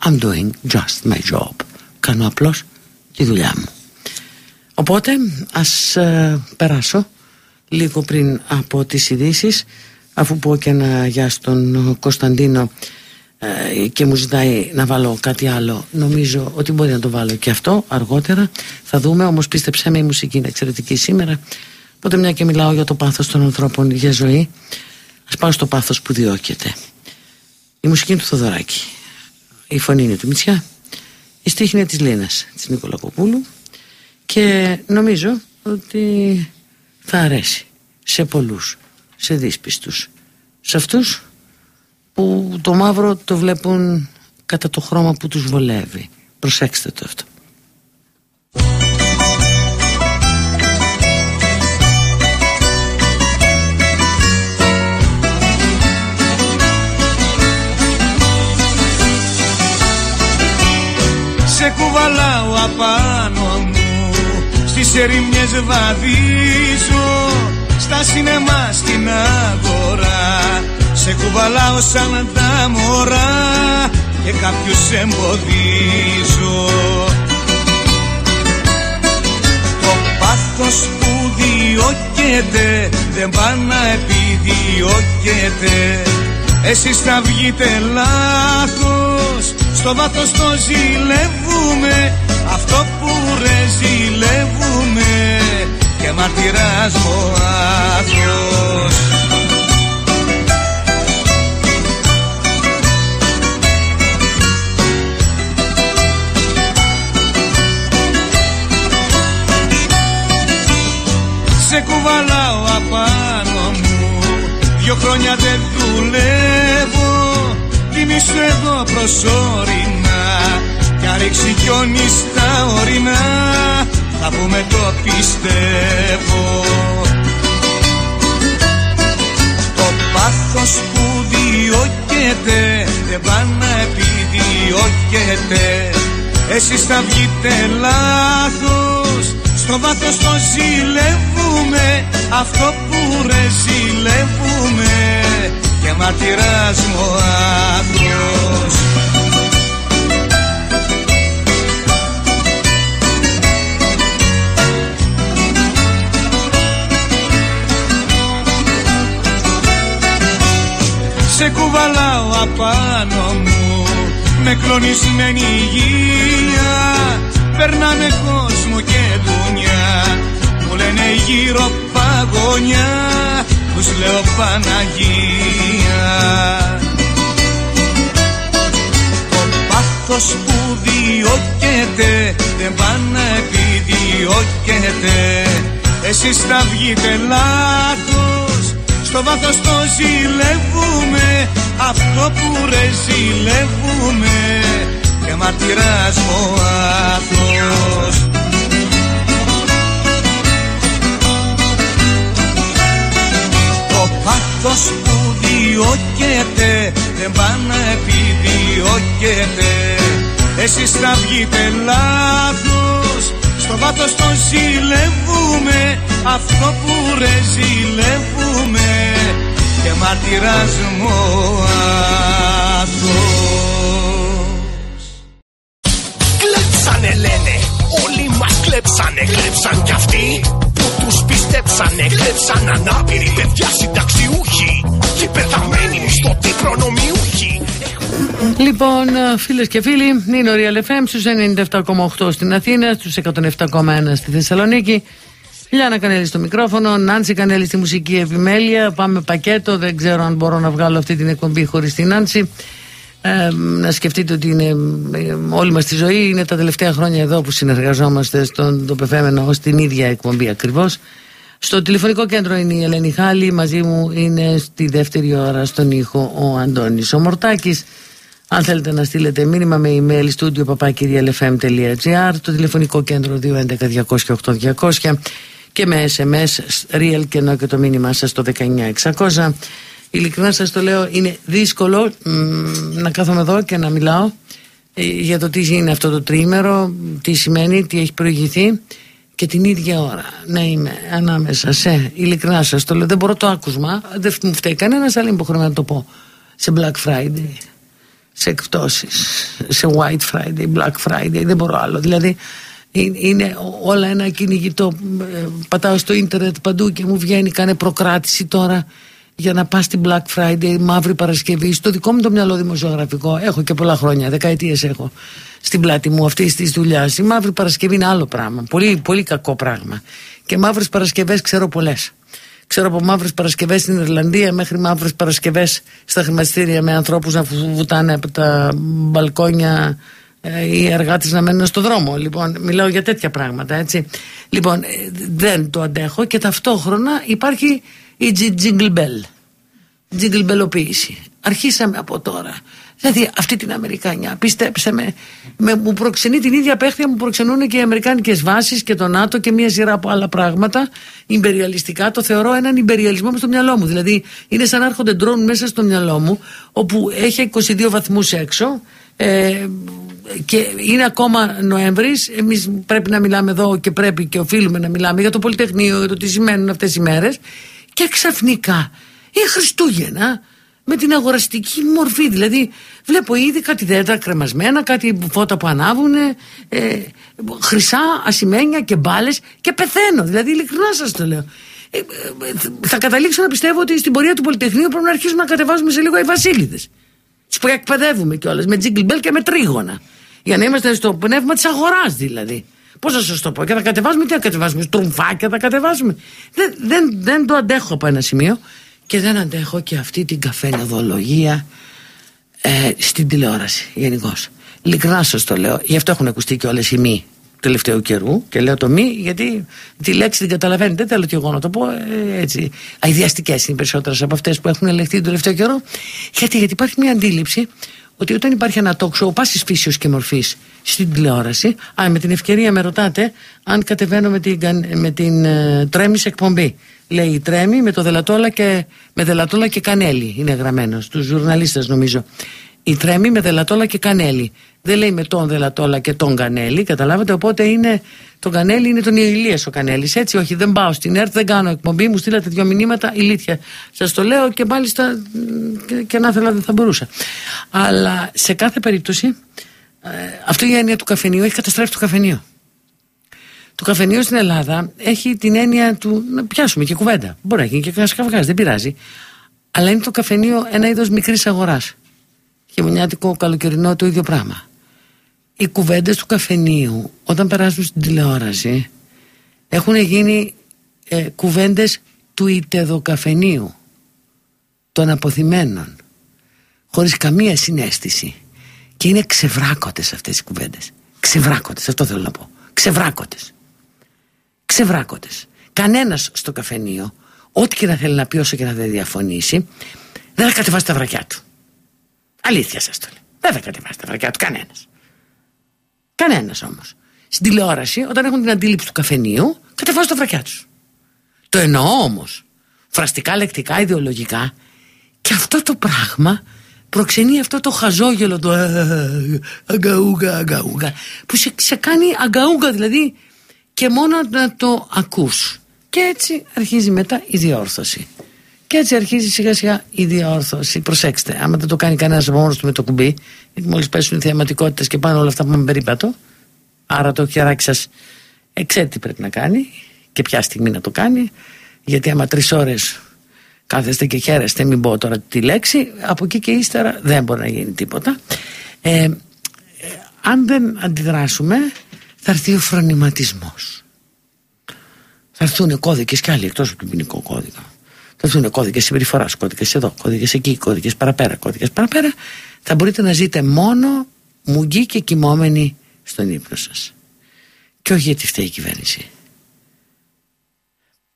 I'm doing just my job. Κάνω απλώς τη δουλειά μου. Οπότε ας ε, περάσω λίγο πριν από τις ειδήσεις, αφού πω και ένα γεια στον Κωνσταντίνο ε, και μου ζητάει να βάλω κάτι άλλο. Νομίζω ότι μπορεί να το βάλω και αυτό αργότερα. Θα δούμε όμως πίστεψέ με η μουσική είναι εξαιρετική σήμερα. Οπότε μια και μιλάω για το πάθος των ανθρώπων για ζωή ας πάω στο πάθος που διώκεται. Η μουσική είναι του Θοδωράκη. Η φωνή είναι του Μητσιά. Η στίχη είναι της Λίνας της Νικολακοπούλου και νομίζω ότι θα αρέσει σε πολλούς, σε δύσπιστους. Σε αυτούς που το μαύρο το βλέπουν κατά το χρώμα που τους βολεύει. Προσέξτε το αυτό. Σε κουβαλάω απάνω μου στις ερημιές βαδίζω Στα σινεμά στην αγορά. Σε κουβαλάω σαν τα μωρά Και κάποιους εμποδίζω. Το πάθος που διώκεται Δεν πάει να επιδιώκεται. Εσείς θα βγείτε λάθος Στο βάθος το ζηλεύουμε Αυτό που ρε ζηλεύουμε Και μαρτυράς άθος Σε κουβαλάω απάνω μου Δυο χρόνια δεν δουλεύω. Κοιμήσου εδώ προσωρινά κι αν στα ορεινά Θα πούμε το πιστεύω. Το πάθος που διώκεται Δεν πάει να επιδιώκεται. Εσείς θα βγείτε λάθος Στο βάθος το ζηλεύουμε. Αυτό που ρε ζηλεύουμε Και μαρτυράς μου Σε κουβαλάω απάνω μου. Με κλονισμένη υγεία Περνάμε κόσμο και δουλειά Μου λένε γύρω παγωνιά Τους λέω Παναγία. Το πάθος που διώκεται Δεν πάνε επιδιώκεται. Εσείς θα βγείτε λάθος Στο βάθος το ζηλεύουμε αυτό που ρε ζηλεύουμε και μαρτυράς μου άθος. Το πάθος που διώκεται δεν πάνε να επιδιώκεται. Εσείς θα βγείτε λάθος στο βάθος το ζηλεύουμε αυτό που ρε ζηλεύουμε και μαρτυράς μου Κλέψανε λένε, όλοι μας κλέψανε, κλέψαν κι αυτοί που τους πιστέψανε, κλέψαν ανάπηροι παιδιά συνταξιούχοι και πεθαμένοι μισθωτοί προνομιούχοι. Λοιπόν, φίλες και φίλοι, είναι ο Real FM στους 97,8 στην Αθήνα, στους 107,1 στη Θεσσαλονίκη. Λιάννα Κανέλη στο μικρόφωνο, Νάντσι Κανέλη στη μουσική επιμέλεια. Πάμε πακέτο. Δεν ξέρω αν μπορώ να βγάλω αυτή την εκπομπή χωρίς την Νάντσι. Ε, να σκεφτείτε ότι είναι ε, όλη μας τη ζωή είναι τα τελευταία χρόνια εδώ που συνεργαζόμαστε στον το πεφέμενο ως την ίδια εκπομπή ακριβώς στο τηλεφωνικό κέντρο είναι η Ελένη Χάλη μαζί μου είναι στη δεύτερη ώρα στον ήχο ο Αντώνης ο Μορτάκης αν θέλετε να στείλετε μήνυμα με email studio papakirialfm.gr το τηλεφωνικό κέντρο 211 200 και με SMS real και ενώ και το μήνυμά σας το 19600 ειλικρινά σας το λέω είναι δύσκολο να κάθομαι εδώ και να μιλάω ε, για το τι είναι αυτό το τρίμερο τι σημαίνει, τι έχει προηγηθεί και την ίδια ώρα να είμαι ανάμεσα σε ειλικρινά σας το λέω δεν μπορώ το άκουσμα δεν μου φταίει κανένας αλλά είμαι υποχρεωμένο να το πω σε Black Friday σε εκπτώσεις σε White Friday, Black Friday δεν μπορώ άλλο. Δηλαδή είναι όλα ένα κυνηγητό ε, πατάω στο ίντερνετ παντού και μου βγαίνει κάνε προκράτηση τώρα για να πας στην Black Friday, Μαύρη Παρασκευή στο δικό μου το μυαλό δημοσιογραφικό έχω και πολλά χρόνια, δεκαετίες έχω στην πλάτη μου αυτή τη δουλειά. Η Μαύρη Παρασκευή είναι άλλο πράγμα, πολύ, πολύ κακό πράγμα και Μαύρες Παρασκευές ξέρω πολλές. Ξέρω από μαύρες Παρασκευές στην Ιρλανδία μέχρι μαύρες Παρασκευές στα χρηματιστήρια με ανθρώπους να βουτάνε από τα μπαλκόνια ε, οι εργάτες να μένουν στο δρόμο. Λοιπόν, μιλάω για τέτοια πράγματα, έτσι. Λοιπόν, ε, δεν το αντέχω και ταυτόχρονα υπάρχει η jingle bell. Jingle bellοποίηση. Αρχίσαμε από τώρα. Δηλαδή αυτή την Αμερικάνια, πιστέψτε με, με, μου προξενεί την ίδια παίχτια μου προξενούν και οι Αμερικάνικες βάσεις και το ΝΑΤΟ και μια σειρά από άλλα πράγματα. Ιμπεριαλιστικά το θεωρώ έναν ιμπεριαλισμό μες στο μυαλό μου. Δηλαδή είναι σαν να έρχονται ντρόν μέσα στο μυαλό μου, όπου έχει 22 βαθμούς έξω. Ε, και είναι ακόμα Νοέμβρης. Εμείς πρέπει να μιλάμε εδώ και πρέπει και οφείλουμε να μιλάμε για το Πολυτεχνείο, για το τι σημαίνουν αυτές οι μέρες. Και ξαφνικά είναι Χριστούγεννα με την αγοραστική μορφή. Δηλαδή, βλέπω ήδη κάτι δέντρα κρεμασμένα, κάτι φώτα που ανάβουν, ε, χρυσά, ασημένια και μπάλες και πεθαίνω. Δηλαδή, ειλικρινά σας το λέω. Ε, ε, θα καταλήξω να πιστεύω ότι στην πορεία του Πολυτεχνείου πρέπει να αρχίσουμε να κατεβάζουμε σε λίγο οι Βασίλειδες. Τις που εκπαιδεύουμε κιόλας με τζίγκλ μπέλ και με τρίγωνα. Για να είμαστε στο πνεύμα της αγοράς δηλαδή. Πώς θα σας το πω, και θα κατεβάζουμε, τι θα κατεβάζουμε, στρουμφάκια θα κατεβάζουμε. Δεν, δεν, δεν το αντέχω από ένα σημείο και δεν αντέχω και αυτή την καφενεδολογία ε, στην τηλεόραση γενικώς. Ειλικρινά σας το λέω, γι' αυτό έχουν ακουστεί και όλες οι μη τελευταίου καιρού και λέω το μη γιατί τη λέξη την καταλαβαίνετε δεν θέλω και εγώ να το πω ε, έτσι αειδιαστικές είναι περισσότερες από αυτές που έχουν ελεγχθεί τον τελευταίο καιρό γιατί, γιατί υπάρχει μια αντίληψη ότι όταν υπάρχει ένα τόξο πάσης φύσεως και μορφής στην τηλεόραση, α, με την ευκαιρία με ρωτάτε αν κατεβαίνω με την, με την uh, τρέμη σε εκπομπή. Λέει η τρέμη με το δελατόλα και, με δελατόλα και κανέλη είναι γραμμένος, στου ζουρναλίστες νομίζω. Η τρέμη με δελατόλα και κανέλη. Δεν λέει με τον Δελατόλα και τον Κανέλη, καταλάβατε. Οπότε είναι, τον Κανέλη είναι τον Ηλία ο Κανέλης. Έτσι, όχι, δεν πάω στην ΕΡΤ, δεν κάνω εκπομπή, μου στείλατε δύο μηνύματα, ηλίθεια. Σας το λέω και μάλιστα και να ήθελα δεν θα μπορούσα. Αλλά σε κάθε περίπτωση, ε, αυτή η έννοια του καφενείου έχει καταστρέψει το καφενείο. Το καφενείο στην Ελλάδα έχει την έννοια του. Να πιάσουμε και κουβέντα. Μπορεί να γίνει και κανένας δεν πειράζει. Αλλά είναι το καφενείο ένα είδος μικρής αγοράς. Χειμωνιάτικο, καλοκαιρινό, το ίδιο πράγμα. Οι κουβέντες του καφενείου, όταν περάσουν στην τηλεόραση, έχουν γίνει ε, κουβέντες του ιτεδοκαφενείου των αποθυμένων χωρίς καμία συνέστηση. Και είναι ξεβράκωτες αυτές οι κουβέντες. Ξεβράκωτες, αυτό θέλω να πω. Ξεβράκωτες. Ξεβράκωτες. Κανένας στο καφενείο ό,τι και να θέλει να πει όσο και να δεν διαφωνήσει δεν θα κατεβάσει τα βρακιά του. Αλήθεια σας το λέω. Δεν θα κατεβάσει τα βρακιά του κανένας κανένας όμως. Στην τηλεόραση όταν έχουν την αντίληψη του καφενείου κατεβάζουν τα βρακιά τους. Το εννοώ όμως φραστικά, λεκτικά, ιδεολογικά και αυτό το πράγμα προξενεί αυτό το χαζόγελο το αγκαούγα, αγκαούγα που σε, σε κάνει αγκαούγα δηλαδή και μόνο να το ακούς. Και έτσι αρχίζει μετά η διόρθωση και έτσι αρχίζει σιγά σιγά η διόρθωση. Προσέξτε άμα δεν το κάνει κανένας από μόνος του με το κουμπί γιατί μόλις πέσουν οι θεαματικότητες και πάνω όλα αυτά που με περίπατο άρα το χεράκι σας. Ξέρει τι πρέπει να κάνει και ποια στιγμή να το κάνει γιατί άμα τρεις ώρες κάθεστε και χαίρεστε μην πω τώρα τη λέξη από εκεί και ύστερα δεν μπορεί να γίνει τίποτα. Ε, ε, αν δεν αντιδράσουμε θα έρθει ο φρονηματισμός. Θα έρθουν κώδικες και άλλοι εκτός από τον ποινικό κώδικα θα έρθουν κώδικες συμπεριφοράς, κώδικες εδώ, κώδικες εκεί, κώδικες παραπέρα, κώδικες παραπέρα θα μπορείτε να ζείτε μόνο μουγγί και κοιμόμενοι στον ύπνο σας και όχι γιατί φταίει η κυβέρνηση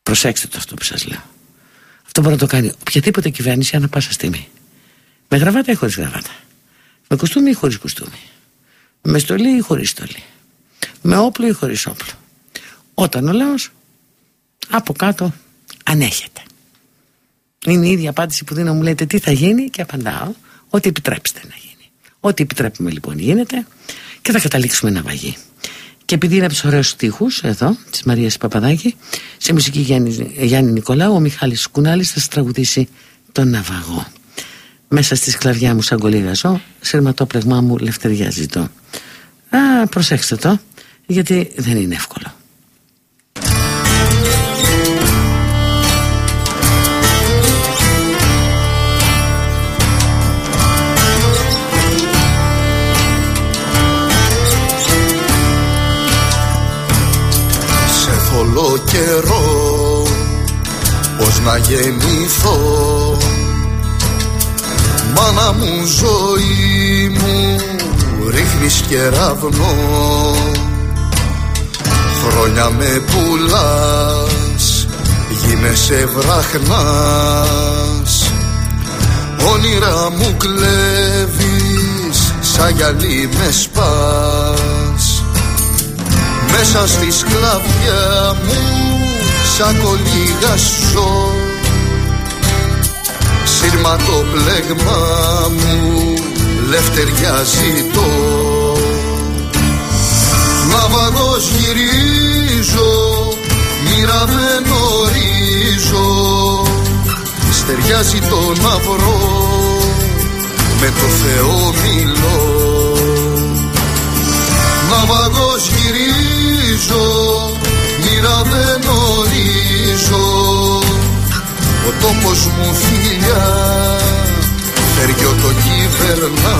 προσέξτε το αυτό που σας λέω αυτό μπορεί να το κάνει οποιαδήποτε κυβέρνηση ανά πάσα στιγμή. Με γραβάτα ή χωρίς γραβάτα. Με κουστούμι ή χωρίς κουστούμι. Με στολή ή χωρίς στολή. Με όπλο ή χωρίς όπλο. Όταν ο λαός από κάτω ανέχεται. Είναι η ίδια απάντηση που δίνω μου λέτε τι θα γίνει και απαντάω ότι επιτρέψετε να γίνει. Ό,τι επιτρέπουμε λοιπόν γίνεται και θα καταλήξουμε ένα βαγί. Και επειδή είναι από τους ωραίους τείχου εδώ, της Μαρίας Παπαδάκη, σε μουσική Γιάννη, Γιάννη Νικολάου, ο Μιχάλης Κουνάλης θα στραγουδήσει τον Ναυαγό. Μέσα στη σκλαβιά μου σαν κολύγα ζω, σειρματόπλεγμά μου λευτεριά ζητώ. Α, προσέξτε το, γιατί δεν είναι εύκολο. Καιρό πως να γεννηθώ. Μάνα μου ζωή μου ρίχνεις κεραυνό Χρόνια με πουλάς γίνεσαι βραχνάς. Όνειρα μου κλέβεις σαν γυαλί με σπάς. Μέσα στη σκλαβιά μου σαν κολύγα ζω. Σύρμα το πλέγμα μου λευτεριά ζητώ. Ναυαγός γυρίζω μοίρα δεν ορίζω Στεριάζει το ναυρό με το Θεό μιλώ. Ναυαγός γυρίζω, μοίρα δεν ορίζω. Ο τόπος μου φίλια, φέργιο το κυβερνά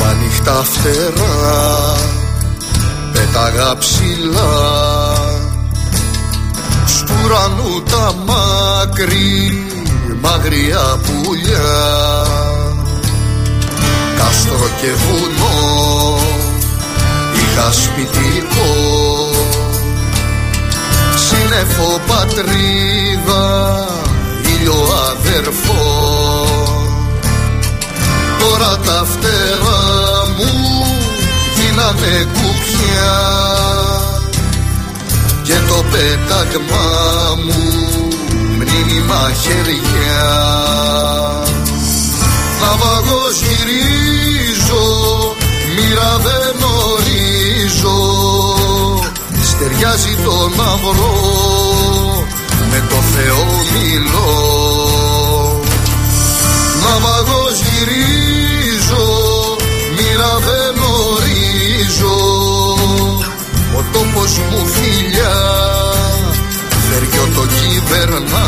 Μα νύχτα φτερά, πέταγα ψηλά. Ουρανού τα μάκρη μαγριά πουλιά. Κάστρο και βουνό είχα σπιτικό. Σύννεφο πατρίδα ήλιο αδερφό. Τώρα τα φτερά μου γίνανε κουπιά. Και το πέταγμά μου μνήμη χέρια. Ναυαγός γυρίζω, μοίρα δεν ορίζω. Στεριάζει το ναυρό, με το Θεό μιλώ. Ναυαγός γυρίζω, μοίρα δεν ορίζω. Ο τόπος μου φιλιά, θεριό το κυβερνά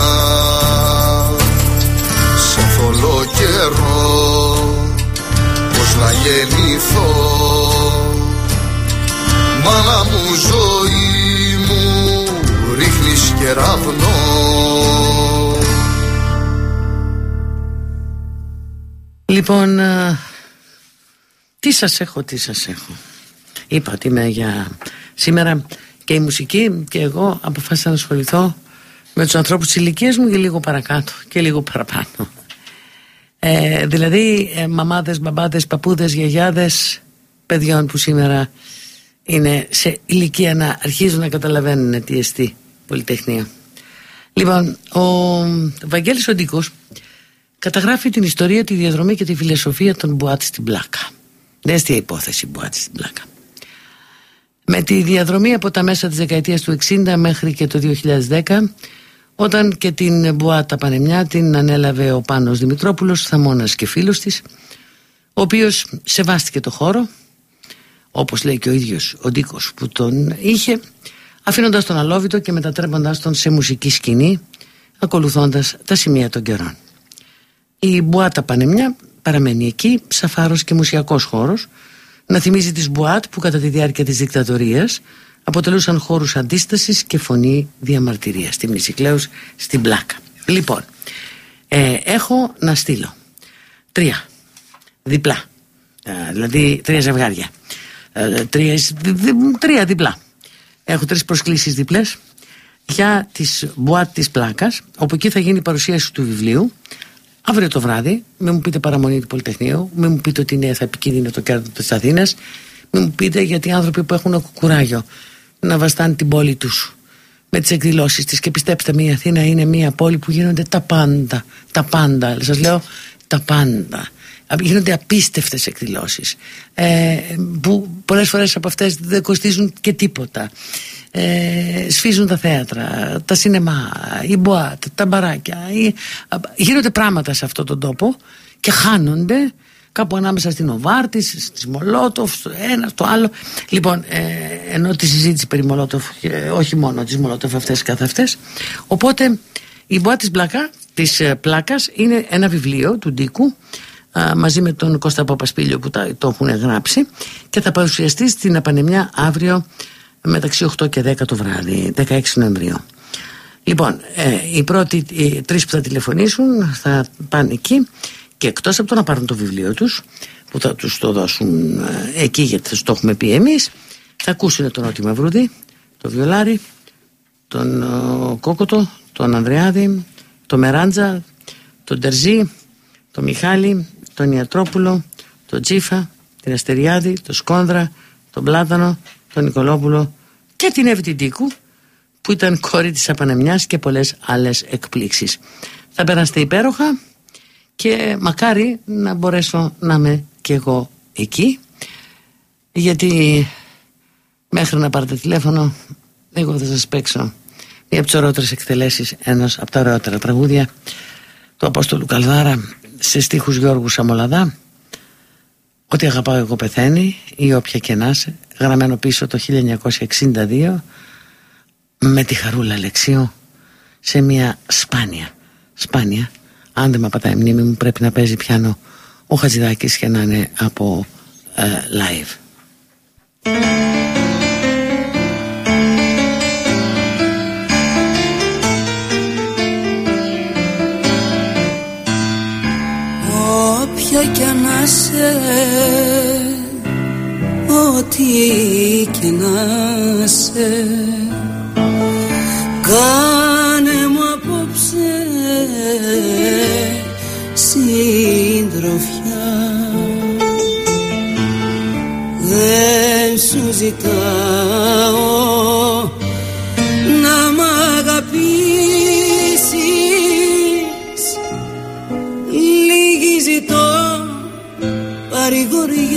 Σε θολό καιρό, πως να γεννηθώ. Μάνα μου ζωή μου ρίχνεις κεραυνό Λοιπόν, τι σας έχω, τι σας έχω. Είπα ότι είμαι για σήμερα και η μουσική και εγώ αποφάσισα να ασχοληθώ με τους ανθρώπους της ηλικίας μου και λίγο παρακάτω και λίγο παραπάνω. Ε, δηλαδή ε, μαμάδες, μπαμπάδες, παππούδες, γιαγιάδες παιδιών που σήμερα είναι σε ηλικία να αρχίζουν να καταλαβαίνουν τι εστί Πολυτεχνείο. Λοιπόν, ο Βαγγέλης Οντίκος καταγράφει την ιστορία, τη διαδρομή και τη φιλοσοφία των Μπουάτ στην Πλάκα. Δεν τι υπόθεση Μπουάτ στην Πλάκα. Με τη διαδρομή από τα μέσα της δεκαετίας του 60 μέχρι και το 2010 όταν και την Μπουάτα Πανεμιά την ανέλαβε ο Πάνος Δημητρόπουλος, θαμώνας και φίλος της ο οποίος σεβάστηκε το χώρο όπως λέει και ο ίδιος ο Ντίκος που τον είχε αφήνοντας τον αλόβητο και μετατρέποντας τον σε μουσική σκηνή ακολουθώντας τα σημεία των καιρών. Η Μπουάτα Πανεμιά παραμένει εκεί, ψαφάρος και μουσιακός χώρος να θυμίζει τις Μπουάτ που κατά τη διάρκεια της δικτατορίας αποτελούσαν χώρους αντίστασης και φωνή διαμαρτυρίας. Στη Μνησικλέους, στην Πλάκα. Λοιπόν, ε, έχω να στείλω τρία διπλά, ε, δηλαδή τρία ζευγάρια, ε, τρία, τρία διπλά. Έχω τρεις προσκλήσεις διπλές για τις Μπουάτ της Πλάκας, όπου εκεί θα γίνει η παρουσίαση του βιβλίου Αύριο το βράδυ, μην μου πείτε παραμονή του Πολυτεχνείου, μην μου πείτε ότι είναι θα επικίνδυνο το κέρδο της Αθήνας, μην μου πείτε γιατί άνθρωποι που έχουν κουράγιο να βαστάνε την πόλη τους με τις εκδηλώσεις της. Και πιστέψτε με, η Αθήνα είναι μια πόλη που γίνονται τα πάντα. Τα πάντα. Σας λέω τα πάντα. Γίνονται απίστευτες εκδηλώσεις ε, που πολλές φορές από αυτές δεν κοστίζουν και τίποτα ε, σφίζουν τα θέατρα, τα σινεμά, οι μποάτ, τα μπαράκια. Γίνονται πράγματα σε αυτόν τον τόπο και χάνονται κάπου ανάμεσα στην Οβάρτης, στη Μολότοφ, στο ένα, στο άλλο. Λοιπόν, ε, ενώ τη συζήτηση περί Μολότοφ, ε, όχι μόνο τη Μολότοφ αυτές καθ' αυτές. Οπότε η Μποά της Πλάκα, της ε, Πλάκας είναι ένα βιβλίο του Ντίκου μαζί με τον Κώστα Παπασπίλιο που τα, το έχουν γράψει και θα παρουσιαστεί στην Απανεμιά αύριο μεταξύ 8 και 10 το βράδυ, 16 Νοεμβρίου. Λοιπόν, ε, οι πρώτοι οι τρεις που θα τηλεφωνήσουν θα πάνε εκεί και εκτός από το να πάρουν το βιβλίο τους που θα τους το δώσουν ε, εκεί γιατί θα το έχουμε πει εμείς θα ακούσουν τον Νότι Μαυρούδη, τον Βιολάρη, τον ο, Κόκοτο, τον Ανδρεάδη, τον Μεράντζα, τον Τερζή, τον Μιχάλη, τον Ιατρόπουλο, τον Τζίφα, την Αστεριάδη, τον Σκόνδρα, τον Πλάτανο, τον Νικολόπουλο και την Εύη Τίκου που ήταν κόρη της Απανεμιάς και πολλές άλλες εκπλήξεις. Θα περάσετε υπέροχα και μακάρι να μπορέσω να είμαι και εγώ εκεί γιατί μέχρι να πάρετε τηλέφωνο εγώ θα σας παίξω μία από τις ωραίτερες εκτελέσεις ενός από τα ωραιότερα τραγούδια του Απόστολου Καλδάρα σε στίχους Γιώργου Σαμολαδά Ό,τι αγαπάω εγώ πεθαίνει ή όποια και να είσαι γραμμένο πίσω το 1962 με τη Χαρούλα Αλεξίου σε μια σπάνια σπάνια αν δεν με πατάει η μνήμη μου πρέπει να παίζει πιάνο ο Χατζηδάκης και να είναι από uh, live. Όποια κι να σε ό,τι και να σε. Κάνε μου απόψε συντροφιά. Δεν σου ζητάω να μ' αγαπήσεις. Λίγη ζητώ παρηγορή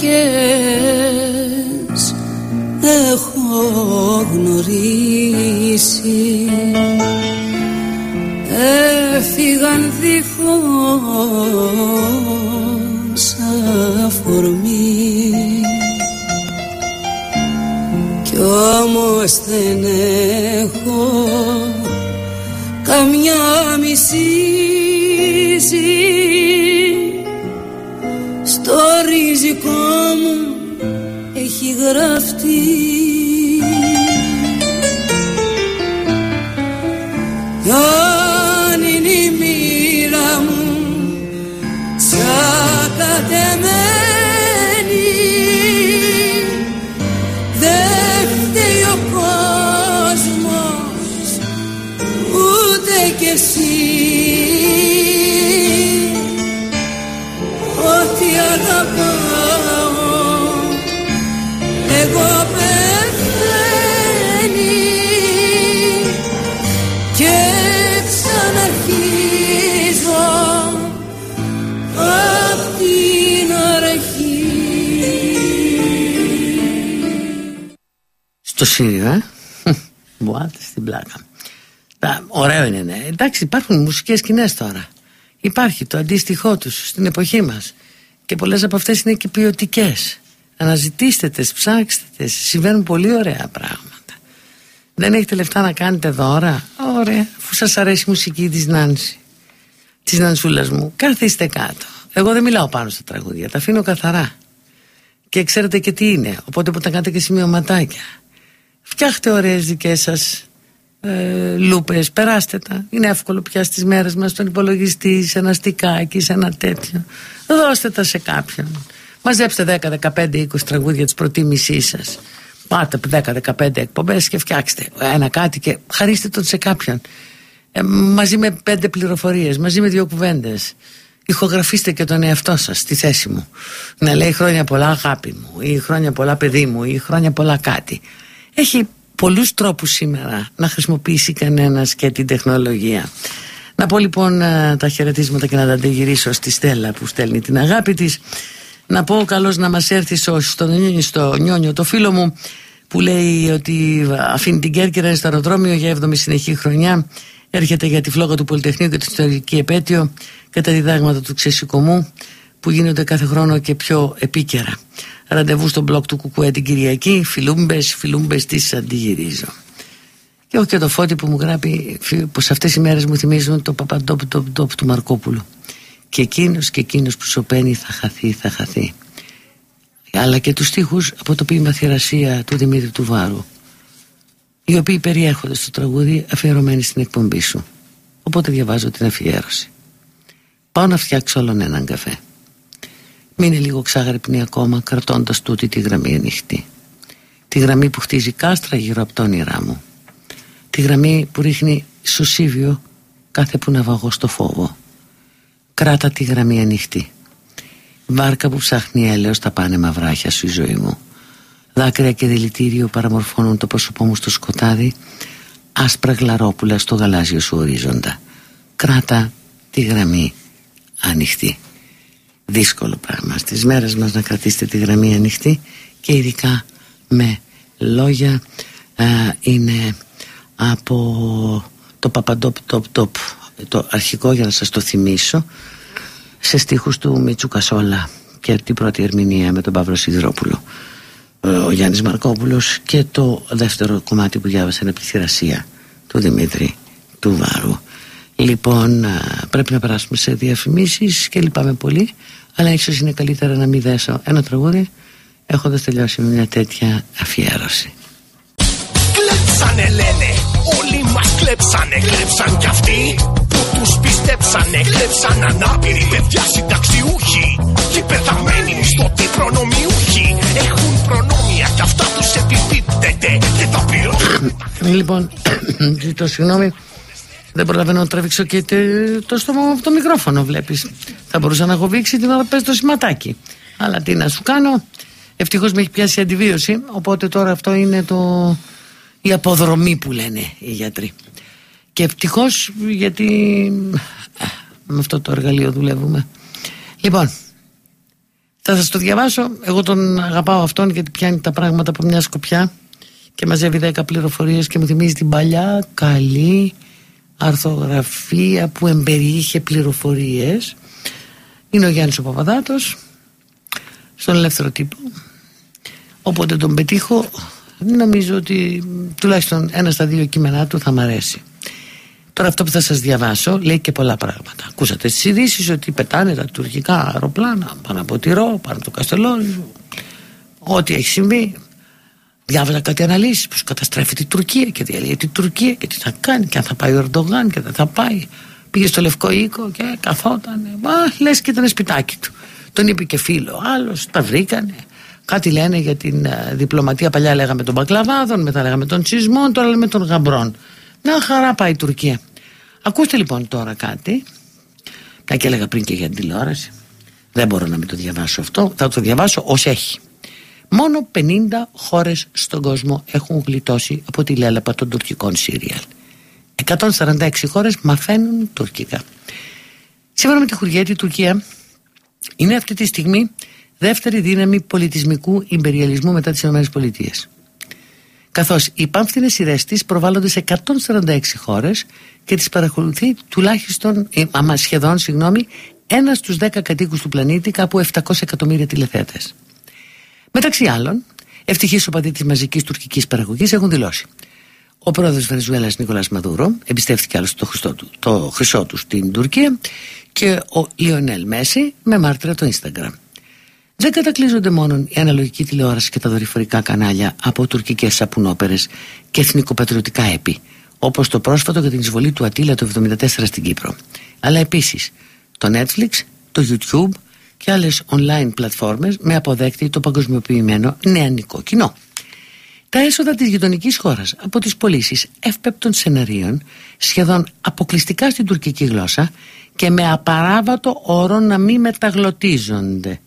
γυναίκες έχω γνωρίσει. Έφυγαν δίχως αφορμή. Κι όμως δεν έχω καμιά μισή γραφτεί Στο Σύριο, ε. [laughs] Μπουάτε στην πλάκα. ωραίο είναι, ναι. Εντάξει, υπάρχουν μουσικές σκηνές τώρα. Υπάρχει το αντίστοιχό τους στην εποχή μας. Και πολλές από αυτές είναι και ποιοτικές. Αναζητήστε τες, ψάξτε τες. Συμβαίνουν πολύ ωραία πράγματα. Δεν έχετε λεφτά να κάνετε δώρα; Ωραία, αφού σας αρέσει η μουσική της Νάνση. Της Νανσούλας μου. Καθίστε κάτω. Εγώ δεν μιλάω πάνω στα τραγούδια. Τα αφήνω καθαρά. Και ξέρετε και τι είναι. Οπότε που τα κάνετε και σημειωματάκια. Φτιάχτε ωραίες δικές σας ε, λούπες, περάστε τα. Είναι εύκολο πια στις μέρες μας στον υπολογιστή, σε ένα στικάκι, σε ένα τέτοιο. Δώστε τα σε κάποιον. Μαζέψτε 10, 15, 20 τραγούδια της προτίμησής σας. Πάτε 10-15 εκπομπές και φτιάξτε ένα κάτι και χαρίστε τον σε κάποιον. Ε, μαζί με πέντε πληροφορίες, μαζί με δύο κουβέντες. Ηχογραφήστε και τον εαυτό σας στη θέση μου. Να λέει χρόνια πολλά αγάπη μου ή χρόνια πολλά παιδί μου ή χρόνια πολλά κάτι. Έχει πολλούς τρόπους σήμερα να χρησιμοποιήσει κανένας και την τεχνολογία. Να πω λοιπόν ε, τα χαιρετίσματα και να τα αντιγυρίσω στη Στέλλα που στέλνει την αγάπη της. Να πω καλώς να μας έρθει στο, στο, Νιόνιο το φίλο μου που λέει ότι αφήνει την Κέρκυρα στο αεροδρόμιο για 7η συνεχή χρονιά. Έρχεται για τη φλόγα του Πολυτεχνείου και την ιστορική επέτειο και τα διδάγματα του Ξεσηκομού που γίνονται κάθε χρόνο και πιο επίκαιρα. Ραντεβού στο μπλοκ του Κουκουέ την Κυριακή. Φιλούμπες, φιλούμπες, τις αντιγυρίζω. Και έχω και το φώτι που μου γράφει πω αυτές οι μέρες μου θυμίζουν το παπαντόπ του Μαρκόπουλου. Και εκείνος και εκείνος που σωπαίνει θα χαθεί, θα χαθεί. Αλλά και τους στίχους από το ποίημα θηρασία του Δημήτρη του Βάρου οι οποίοι περιέχονται στο τραγούδι αφιερωμένοι στην εκπομπή σου. Οπότε διαβάζω την αφιέρωση. Πάω να φτιάξω όλον έναν καφέ. Μείνε λίγο ξάγρυπνη ακόμα κρατώντας τούτη τη γραμμή ανοιχτή. Τη γραμμή που χτίζει κάστρα γύρω από το όνειρά μου. Τη γραμμή που ρίχνει σωσίβιο κάθε που να βαγώ στο φόβο. Κράτα τη γραμμή ανοιχτή. Βάρκα που ψάχνει έλεος στα πάνε βράχια σου η ζωή μου. Δάκρυα και δηλητήριο παραμορφώνουν το πρόσωπό μου στο σκοτάδι. Άσπρα γλαρόπουλα στο γαλάζιο σου ορίζοντα. Κράτα τη γραμμή ανοιχτή δύσκολο πράγμα στις μέρες μας να κρατήσετε τη γραμμή ανοιχτή και ειδικά με λόγια α, είναι από το παπαντόπ τοπ τοπ το αρχικό για να σας το θυμίσω σε στίχους του Μίτσου Κασόλα και την πρώτη ερμηνεία με τον Παύλο Σιδηρόπουλο. Ο Γιάννης Μαρκόπουλος και το δεύτερο κομμάτι που διάβασε είναι από τη θηρασία του Δημήτρη του Βάρου λοιπόν πρέπει να περάσουμε σε διαφημίσεις και λυπάμαι πολύ αλλά ίσως είναι καλύτερα να μην δέσω ένα τραγούδι έχοντας τελειώσει μια τέτοια αφιέρωση. Κλέψανε λένε, όλοι μας κλέψανε, κλέψαν κι αυτοί που τους πιστέψανε, κλέψαν ανάπηροι παιδιά συνταξιούχοι και πεθαμένοι μισθωτοί προνομιούχοι. Έχουν προνόμια κι αυτά τους επιπίπτεται και τα πληρώνουν. Λοιπόν, ζητώ συγγνώμη δεν προλαβαίνω να τραβήξω και το στόμα από το μικρόφωνο βλέπεις. Θα μπορούσα να έχω βήξει την ώρα πες το σηματάκι. Αλλά τι να σου κάνω. Ευτυχώς με έχει πιάσει η αντιβίωση Οπότε τώρα αυτό είναι το... η αποδρομή που λένε οι γιατροί. Και ευτυχώς γιατί με αυτό το εργαλείο δουλεύουμε. Λοιπόν θα σας το διαβάσω. Εγώ τον αγαπάω αυτόν γιατί πιάνει τα πράγματα από μια σκοπιά Και μαζεύει 10 πληροφορίες και μου θυμίζει την παλιά καλή αρθογραφία που εμπεριείχε πληροφορίες. Είναι ο Γιάννης ο Παπαδάτος στον ελεύθερο τύπο. Όποτε τον πετύχω. Νομίζω ότι τουλάχιστον ένα στα δύο κείμενά του θα μ' αρέσει. Τώρα αυτό που θα σας διαβάσω λέει και πολλά πράγματα. Ακούσατε στις ειδήσεις ότι πετάνε τα τουρκικά αεροπλάνα πάνω από τη Ρο, πάνω από το Καστελόνι ό,τι έχει συμβεί Διάβαζα κάτι αναλύσεις που καταστρέφει την Τουρκία και διαλύει την Τουρκία και τι θα κάνει και αν θα πάει ο Ερντογάν και δεν θα πάει. Πήγε στο Λευκό Οίκο και καθόταν. Μα λες και ήταν σπιτάκι του. Τον είπε και φίλο άλλος, τα βρήκανε. Κάτι λένε για την uh, διπλωματία. Παλιά λέγαμε των Μπακλαβάδων, μετά λέγαμε των Τσισμών, τώρα λέμε των Γαμπρών. Να χαρά πάει η Τουρκία. Ακούστε λοιπόν τώρα κάτι. Τα και έλεγα πριν και για την τηλεόραση. Δεν μπορώ να μην το διαβάσω αυτό. Θα το διαβάσω ως έχει. Μόνο 50 χώρες στον κόσμο έχουν γλιτώσει από τη λέλαπα των τουρκικών σύριαλ. 146 χώρες μαθαίνουν τουρκικά. Σύμφωνα με τη Χουριέτη, η Τουρκία είναι αυτή τη στιγμή δεύτερη δύναμη πολιτισμικού ιμπεριαλισμού μετά τις ΗΠΑ. Καθώς οι πάμφθινες σειρές της προβάλλονται σε 146 χώρες και τις παρακολουθεί τουλάχιστον, ε, άμα σχεδόν, συγγνώμη, ένας στους 10 κατοίκους του πλανήτη, κάπου 700 εκατομμύρια τηλεθέατες. Μεταξύ άλλων, ευτυχεί οπαδοί της μαζικής τουρκικής παραγωγής έχουν δηλώσει. Ο πρόεδρος Βενεζουέλας Νικολάς Μαδούρο εμπιστεύτηκε άλλωστε το, του, το χρυσό του στην Τουρκία και ο Λιονέλ Μέση με μάρτυρα το Instagram. Δεν κατακλείζονται μόνο η αναλογική τηλεόραση και τα δορυφορικά κανάλια από τουρκικές σαπουνόπερες και εθνικοπατριωτικά έπι, όπως το πρόσφατο για την εισβολή του Ατήλα το 1974 στην Κύπρο, αλλά επίσης το Netflix, το YouTube, και άλλες online πλατφόρμες με αποδέκτη το παγκοσμιοποιημένο νεανικό κοινό. Τα έσοδα της γειτονικής χώρας από τις πωλήσεις εύπεπτων σεναρίων σχεδόν αποκλειστικά στην τουρκική γλώσσα και με απαράβατο όρο να μην μεταγλωτίζονται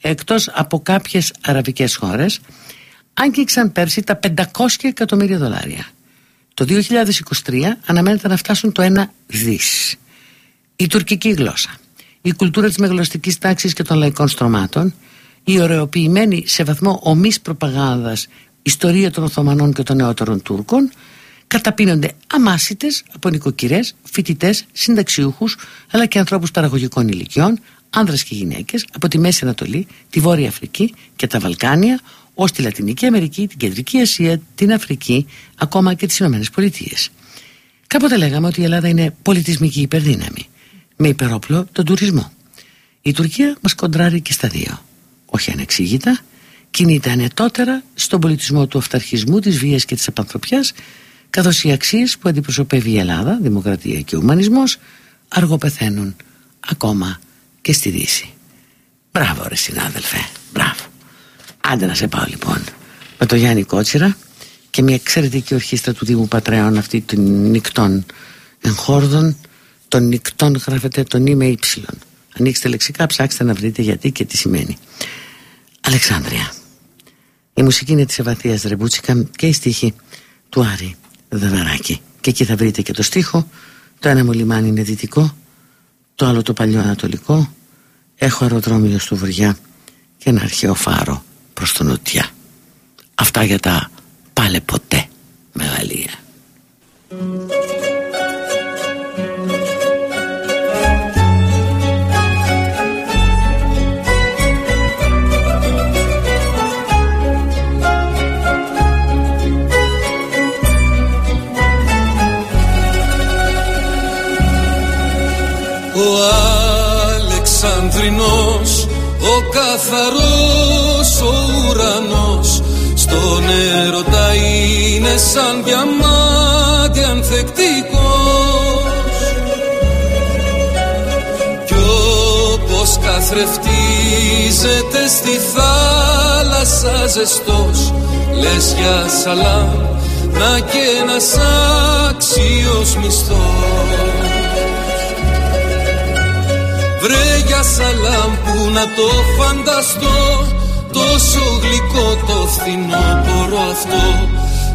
εκτός από κάποιες αραβικές χώρες άγγιξαν πέρσι τα 500 εκατομμύρια δολάρια. Το 2023 αναμένεται να φτάσουν το 1 δις. Η τουρκική γλώσσα η κουλτούρα της μεγαλωστικής τάξης και των λαϊκών στρωμάτων, η ωρεοποιημένη σε βαθμό ομής προπαγάνδας ιστορία των Οθωμανών και των νεότερων Τούρκων, καταπίνονται αμάσιτες από νοικοκυρές, φοιτητές, συνταξιούχους, αλλά και ανθρώπους παραγωγικών ηλικιών, άνδρες και γυναίκες, από τη Μέση Ανατολή, τη Βόρεια Αφρική και τα Βαλκάνια, ως τη Λατινική Αμερική, την Κεντρική Ασία, την Αφρική, ακόμα και τις Ηνωμένες Πολιτείες. Κάποτε λέγαμε ότι η Ελλάδα είναι πολιτισμική υπερδύναμη με υπερόπλο τον τουρισμό. Η Τουρκία μας κοντράρει και στα δύο. Όχι ανεξήγητα, κινείται ανετότερα στον πολιτισμό του αυταρχισμού, της βίας και της επανθρωπιάς, καθώς οι αξίες που αντιπροσωπεύει η Ελλάδα, δημοκρατία και ουμανισμός, αργοπεθαίνουν ακόμα και στη Δύση. Μπράβο ρε συνάδελφε, μπράβο. Άντε να σε πάω λοιπόν με τον Γιάννη Κότσιρα και μια εξαιρετική ορχήστρα του Δήμου Πατρέων αυτή των νυχτών εγχόρδων των νυχτών γράφεται τον ή με ύψιλον. Ανοίξτε λεξικά, ψάξτε να βρείτε γιατί και τι σημαίνει. Αλεξάνδρεια. Η μουσική είναι της Ευαθίας Ρεμπούτσικα και η στίχη του Άρη Δεδαράκη. Και εκεί θα βρείτε και το στίχο. Το ένα μου λιμάνι είναι δυτικό, το άλλο το παλιό ανατολικό. Έχω αεροδρόμιο στο βοριά και ένα αρχαίο φάρο προς το νοτιά. Αυτά για τα πάλε ποτέ μεγαλεία. Αλεξανδρινός Ο καθαρός ο ουρανός. Στον έρωτα είναι σαν διαμάτι ανθεκτικός. Κι όπως καθρεφτίζεται στη θάλασσα ζεστός Λες για σαλάμ να και ένας άξιος μισθός Βρε για σαλάμ που να το φανταστώ Τόσο γλυκό το φθινόπωρο αυτό.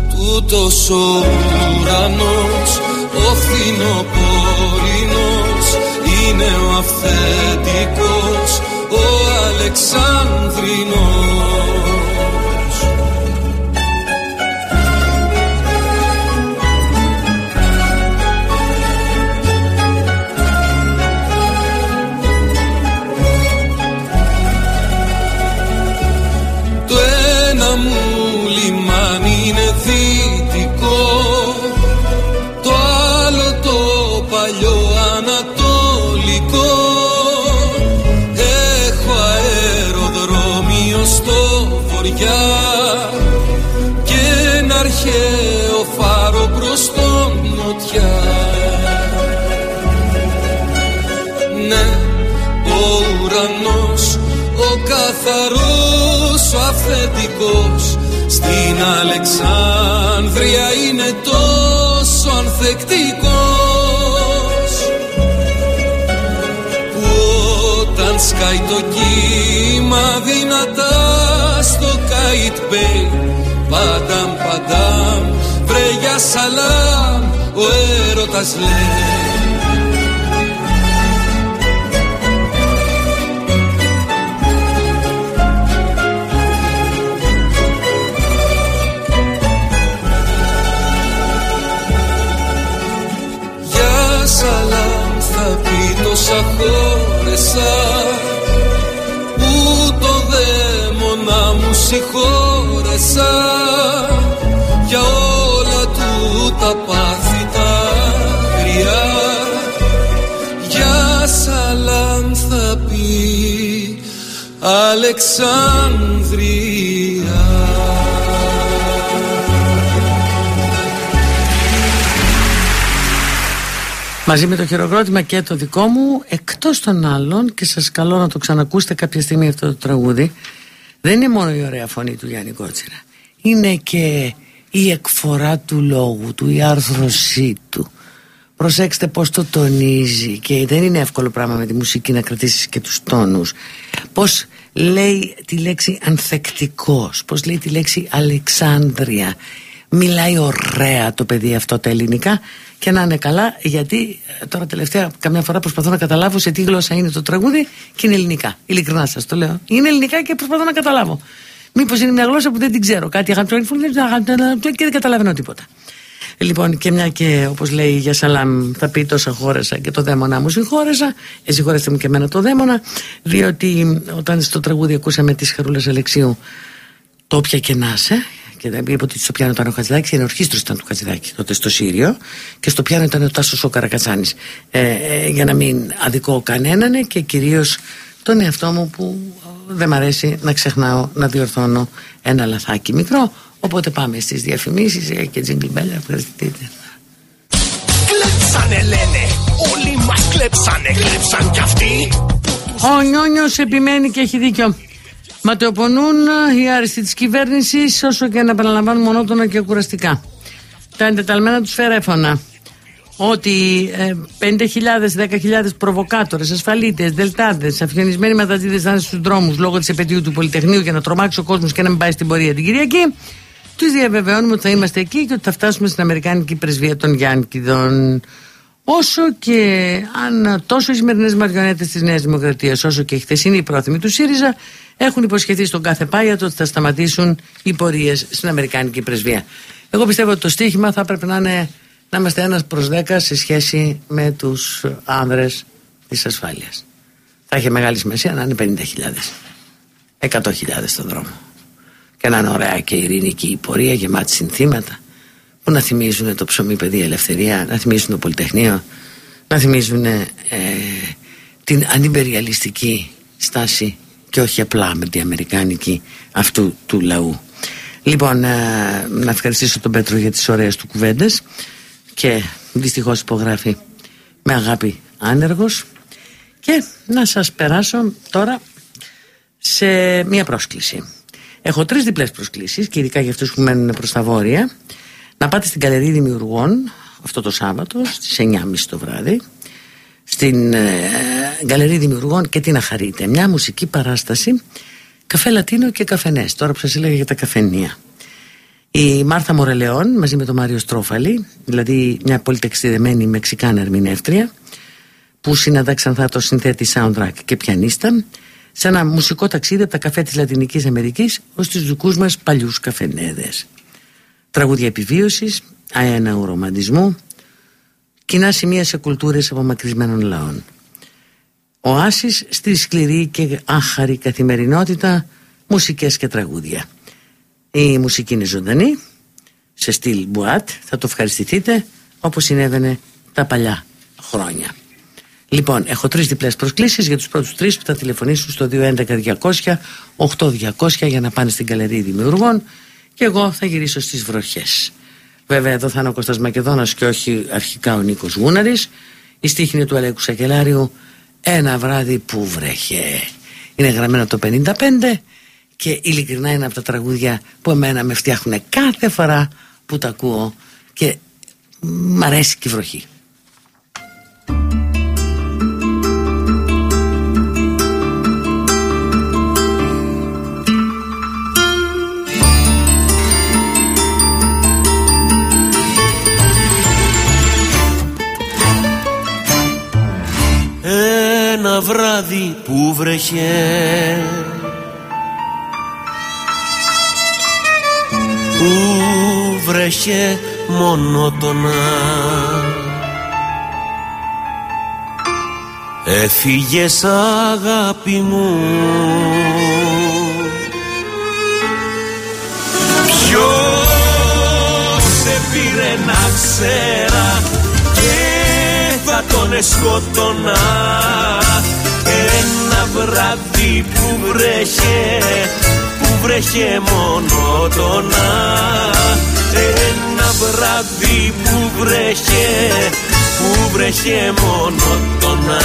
Τούτος ο ουρανός Ο φθινοπορεινός Είναι ο αυθεντικός Ο Αλεξάνδρινος καθαρός, ο αυθεντικός. Στην Αλεξάνδρεια είναι τόσο ανθεκτικός. Που όταν σκάει το κύμα δυνατά στο Καϊτ Παντάμ, παντάμ, βρε για σαλάμ Ο έρωτας λέει συγχώρεσα για όλα του τα πάθη τα γριά για σαλάμ θα πει Αλεξάνδρεια. Μαζί με το χειροκρότημα και το δικό μου, εκτός των άλλων, και σας καλώ να το ξανακούσετε κάποια στιγμή αυτό το τραγούδι, δεν είναι μόνο η ωραία φωνή του Γιάννη Κότσιρα. Είναι και η εκφορά του λόγου του, η άρθρωσή του. Προσέξτε πως το τονίζει και δεν είναι εύκολο πράγμα με τη μουσική να κρατήσεις και τους τόνους. Πως λέει τη λέξη ανθεκτικός, πως λέει τη λέξη Αλεξάνδρεια. Μιλάει ωραία το παιδί αυτό τα ελληνικά και να είναι καλά γιατί ε, τώρα τελευταία καμιά φορά προσπαθώ να καταλάβω σε τι γλώσσα είναι το τραγούδι και είναι ελληνικά. Ειλικρινά σας το λέω. Είναι ελληνικά και προσπαθώ να καταλάβω. Μήπως είναι μια γλώσσα που δεν την ξέρω. Κάτι και δεν καταλαβαίνω τίποτα. Λοιπόν, και μια και όπως λέει για Σαλάμ, θα πει τόσα χώρεσα και το δαίμονα μου συγχώρεσα. Ε, συγχώρεστε μου και εμένα το δαίμονα, διότι όταν στο τραγούδι ακούσαμε τη Χαρούλας Αλεξίου το όποια και να είσαι, και δεν είπε ότι στο πιάνο ήταν ο Χατζηδάκης, η ορχήστρο ήταν του Χατζηδάκη τότε στο Σύριο, και στο πιάνο ήταν ο Τάσος ο Καρακατσάνης. Ε, ε, για να μην αδικό κανέναν και κυρίως τον εαυτό μου που δεν μ' αρέσει να ξεχνάω να διορθώνω ένα λαθάκι μικρό. Οπότε πάμε στις διαφημίσεις ε, και jingle bell ευχαριστείτε. Κλέψανε λένε. Όλοι μας κλέψανε. Κλέψαν κι αυτοί. Ο Νιόνιος επιμένει και έχει δίκιο Ματαιοπονούν οι άριστοι της κυβέρνησης όσο και να επαναλαμβάνουν μονότονα και κουραστικά τα εντεταλμένα τους φερέφωνα ότι ε, 50.000, 10.000 προβοκάτορες, ασφαλίτες, δελτάδες, αφιονισμένοι μετατίδε θα είναι στους δρόμους λόγω της επαιτίου του Πολυτεχνείου για να τρομάξει ο κόσμος και να μην πάει στην πορεία την Κυριακή. Τους διαβεβαιώνουμε ότι θα είμαστε εκεί και ότι θα φτάσουμε στην Αμερικάνικη πρεσβεία των Γιάννικηδων. Όσο και αν τόσο οι σημερινές μαριονέτες της Νέας Δημοκρατίας, όσο και η χθεσινή πρόθυμη του ΣΥΡΙΖΑ, έχουν υποσχεθεί στον κάθε πάγιατο ότι θα σταματήσουν οι πορείες στην Αμερικάνικη πρεσβεία. Εγώ πιστεύω ότι το στίχημα θα έπρεπε να είναι να είμαστε ένας προς δέκα σε σχέση με τους άνδρες της ασφάλειας. Θα έχει μεγάλη σημασία να είναι 50.000, 100.000 στον δρόμο. Και να είναι ωραία και ειρηνική η πορεία γεμάτη συνθήματα που να θυμίζουν το ψωμί παιδεία ελευθερία, να θυμίζουν το Πολυτεχνείο, να θυμίζουν ε, την ανιμπεριαλιστική στάση και όχι απλά με την αμερικάνικη αυτού του λαού. Λοιπόν, ε, να ευχαριστήσω τον Πέτρο για τις ωραίες του κουβέντες και δυστυχώς υπογράφει με αγάπη άνεργος και να σας περάσω τώρα σε μία πρόσκληση. Έχω τρεις διπλές προσκλήσεις και ειδικά για αυτούς που μένουν προς τα βόρεια να πάτε στην Καλερί Δημιουργών αυτό το Σάββατο στις 9.30 το βράδυ στην ε, Γκαλερί Δημιουργών και τι να χαρείτε. Μια μουσική παράσταση καφέ Λατίνο και καφενές. Τώρα που σας έλεγα για τα καφενεία. Η Μάρθα Μορελεόν μαζί με τον Μάριο Στρόφαλη, δηλαδή μια πολυτεξιδεμένη Μεξικάνα ερμηνεύτρια, που συναντάξαν θα το συνθέτη soundtrack και πιανίστα, σε ένα μουσικό ταξίδι από τα καφέ της Λατινικής Αμερικής ως τους δικούς μας παλιούς καφενέδες. Τραγούδια επιβίωσης, αένα ρομαντισμού, κοινά σημεία σε κουλτούρες απομακρυσμένων λαών. Οάσεις στη σκληρή και άχαρη καθημερινότητα, μουσικές και τραγούδια. Η μουσική είναι ζωντανή, σε στυλ μπουάτ, θα το ευχαριστηθείτε όπως συνέβαινε τα παλιά χρόνια. Λοιπόν, έχω τρεις διπλές προσκλήσεις για τους πρώτους τρεις που θα τηλεφωνήσουν στο 211-200-8200 για να πάνε στην καλερί δημιουργών και εγώ θα γυρίσω στις βροχές. Βέβαια εδώ θα είναι ο Κώστας Μακεδόνας και όχι αρχικά ο Νίκος Γούναρης. Η στίχνη του Αλέκου Σακελάριου «Ένα βράδυ που βρέχε». Είναι γραμμένο το 55 και ειλικρινά είναι από τα τραγούδια που εμένα με φτιάχνουν κάθε φορά που τα ακούω και μ' αρέσει και η βροχή. Βράδυ που βρέχε. Που βρέχε μονότονα Έφυγες αγάπη μου. Ποιος σε πήρε να ξέρα; Θα τον σκότωνα Ένα βράδυ που βρέχε που βρέχε μονότονα Ένα βράδυ που βρέχε που βρέχε μονότονα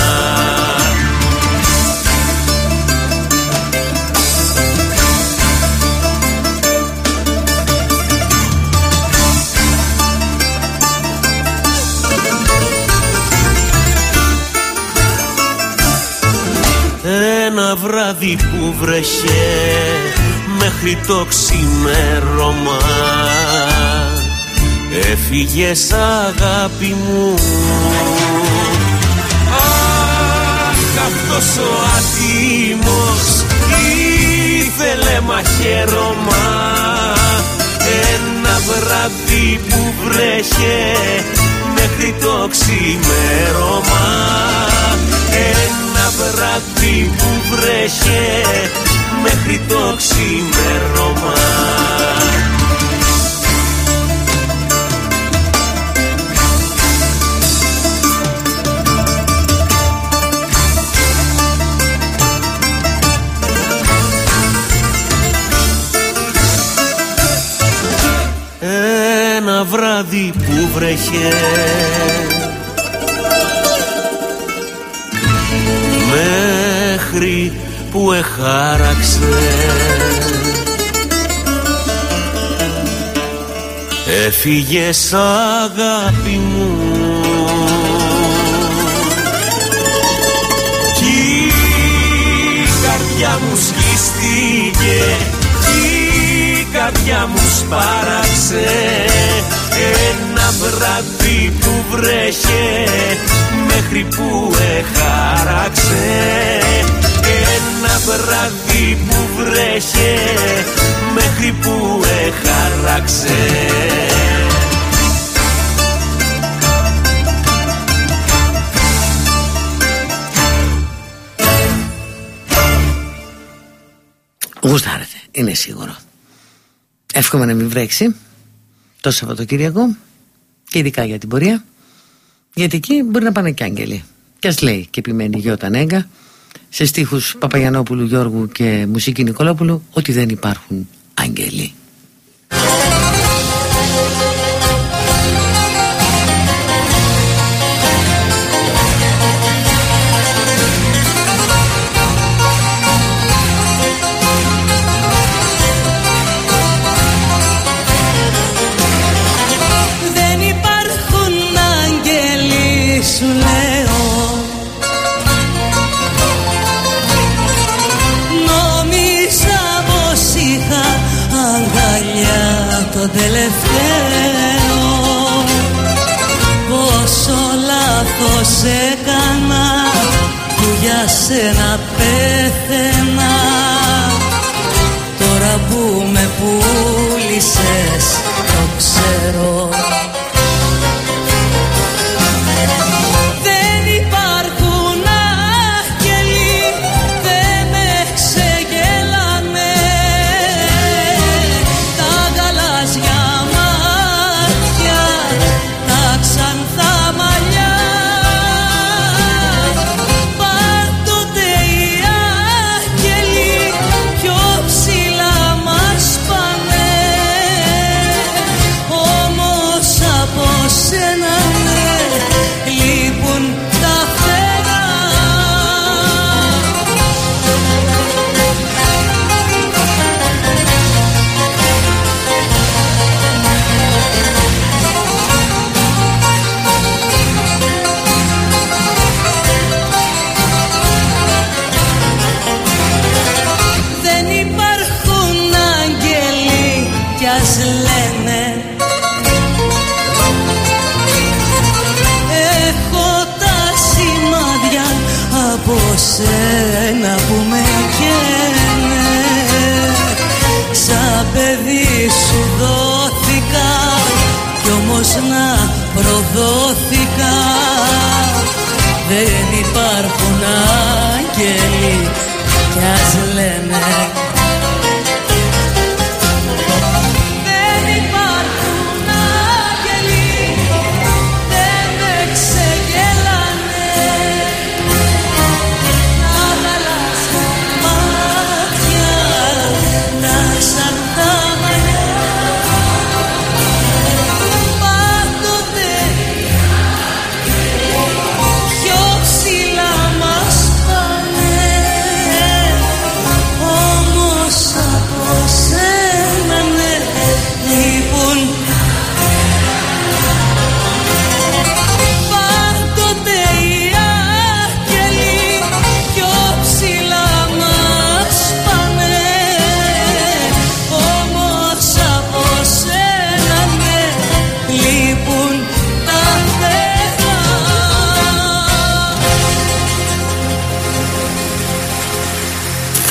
ένα βράδυ που βρέχε μέχρι το ξημέρωμα. Έφυγες αγάπη μου. Αχ αυτός ο άτιμος ήθελε μαχαίρωμα. Ένα βράδυ που βρέχε μέχρι το ξημέρωμα. Ένα βράδυ που βρέχε μέχρι το ξημέρωμα. Ένα βράδυ που βρέχε μέχρι που εχάραξε. Έφυγες αγάπη μου. Κι η καρδιά μου σκίστηκε Κι η καρδιά μου σπάραξε. Ένα βράδυ που βρέχε μέχρι που εχάραξε ένα βράδυ που βρέχε μέχρι που εχάραξε Γουστάρετε, είναι σίγουρο. Εύχομαι να μην βρέξει το Σαββατοκύριακο και ειδικά για την πορεία. Γιατί εκεί μπορεί να πάνε και άγγελοι. Και και ας λέει και επιμένει Γιώτα Νέγκα σε στίχους Παπαγιανόπουλου Γιώργου και μουσική Νικολόπουλου ότι δεν υπάρχουν άγγελοι. Έκανα που για σένα πέθαινα. Τώρα που με πούλησες το ξέρω μας λένε. Έχω τα σημάδια από σένα που με καίνε. Σαν παιδί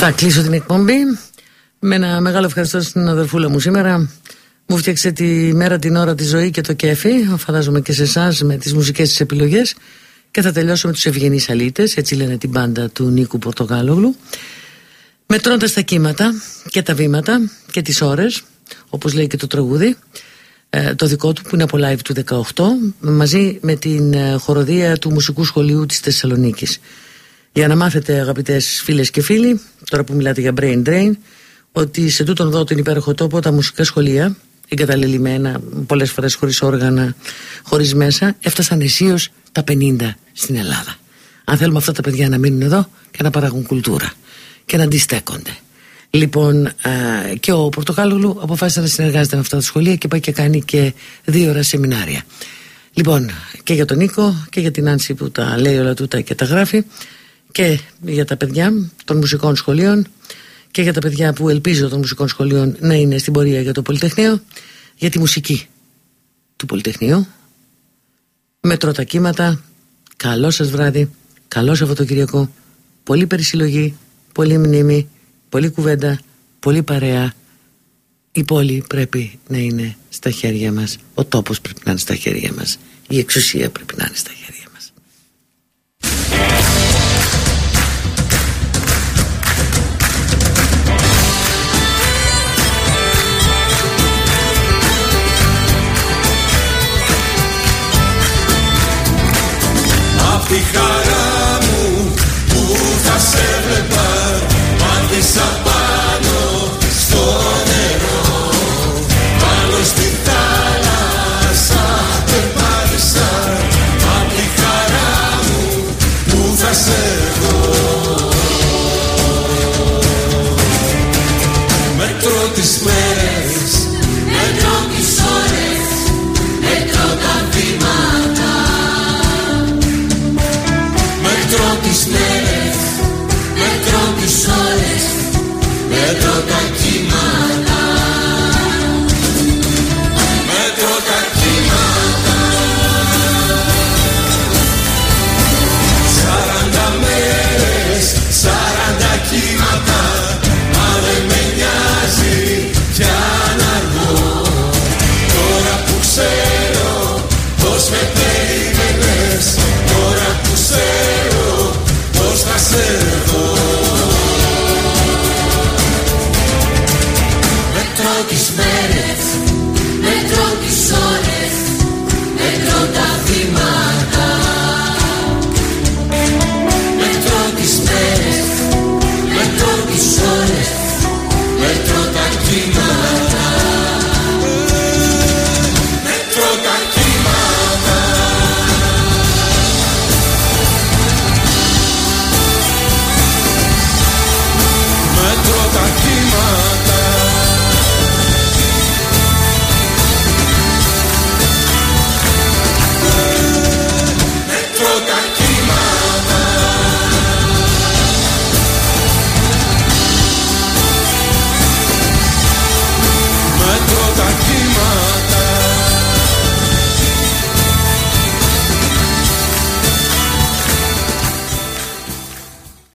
Θα κλείσω την εκπομπή με ένα μεγάλο ευχαριστώ στην αδερφούλα μου σήμερα. Μου φτιάξε τη μέρα, την ώρα, τη ζωή και το κέφι. Φαντάζομαι και σε εσάς με τις μουσικές της επιλογές. Και θα τελειώσω με τους Ευγενείς Αλίτε, έτσι λένε την μπάντα του Νίκου Πορτογάλογλου. Μετρώντα τα κύματα και τα βήματα και τις ώρες, όπως λέει και το τραγούδι, ε, το δικό του που είναι από live του 18, μαζί με την ε, χοροδία του Μουσικού Σχολείου της Θεσσαλονίκης. Για να μάθετε αγαπητές φίλες και φίλοι, τώρα που μιλάτε για brain drain, ότι σε τούτον εδώ τον υπέροχο τόπο τα μουσικά σχολεία, εγκαταλελειμμένα πολλές φορές χωρίς όργανα, χωρίς μέσα, έφτασαν αισίως τα 50 στην Ελλάδα. Αν θέλουμε αυτά τα παιδιά να μείνουν εδώ και να παράγουν κουλτούρα και να αντιστέκονται. Λοιπόν, και ο Πορτοκάλουλου αποφάσισε να συνεργάζεται με αυτά τα σχολεία και πάει και κάνει και δύο ώρα σεμινάρια. Λοιπόν, και για τον Νίκο και για την Άνση που τα λέει όλα τούτα και τα γράφει και για τα παιδιά των μουσικών σχολείων και για τα παιδιά που ελπίζω των μουσικών σχολείων να είναι στην πορεία για το Πολυτεχνείο για τη μουσική του Πολυτεχνείου. Μετρώ τα κύματα. Καλό σας βράδυ. Καλό Σαββατοκυριακό. Πολύ περισυλλογή πολύ μνήμη πολύ κουβέντα πολύ παρέα. Η πόλη πρέπει να είναι στα χέρια μας. Ο τόπος πρέπει να είναι στα χέρια μας. Η εξουσία πρέπει να είναι στα χέρια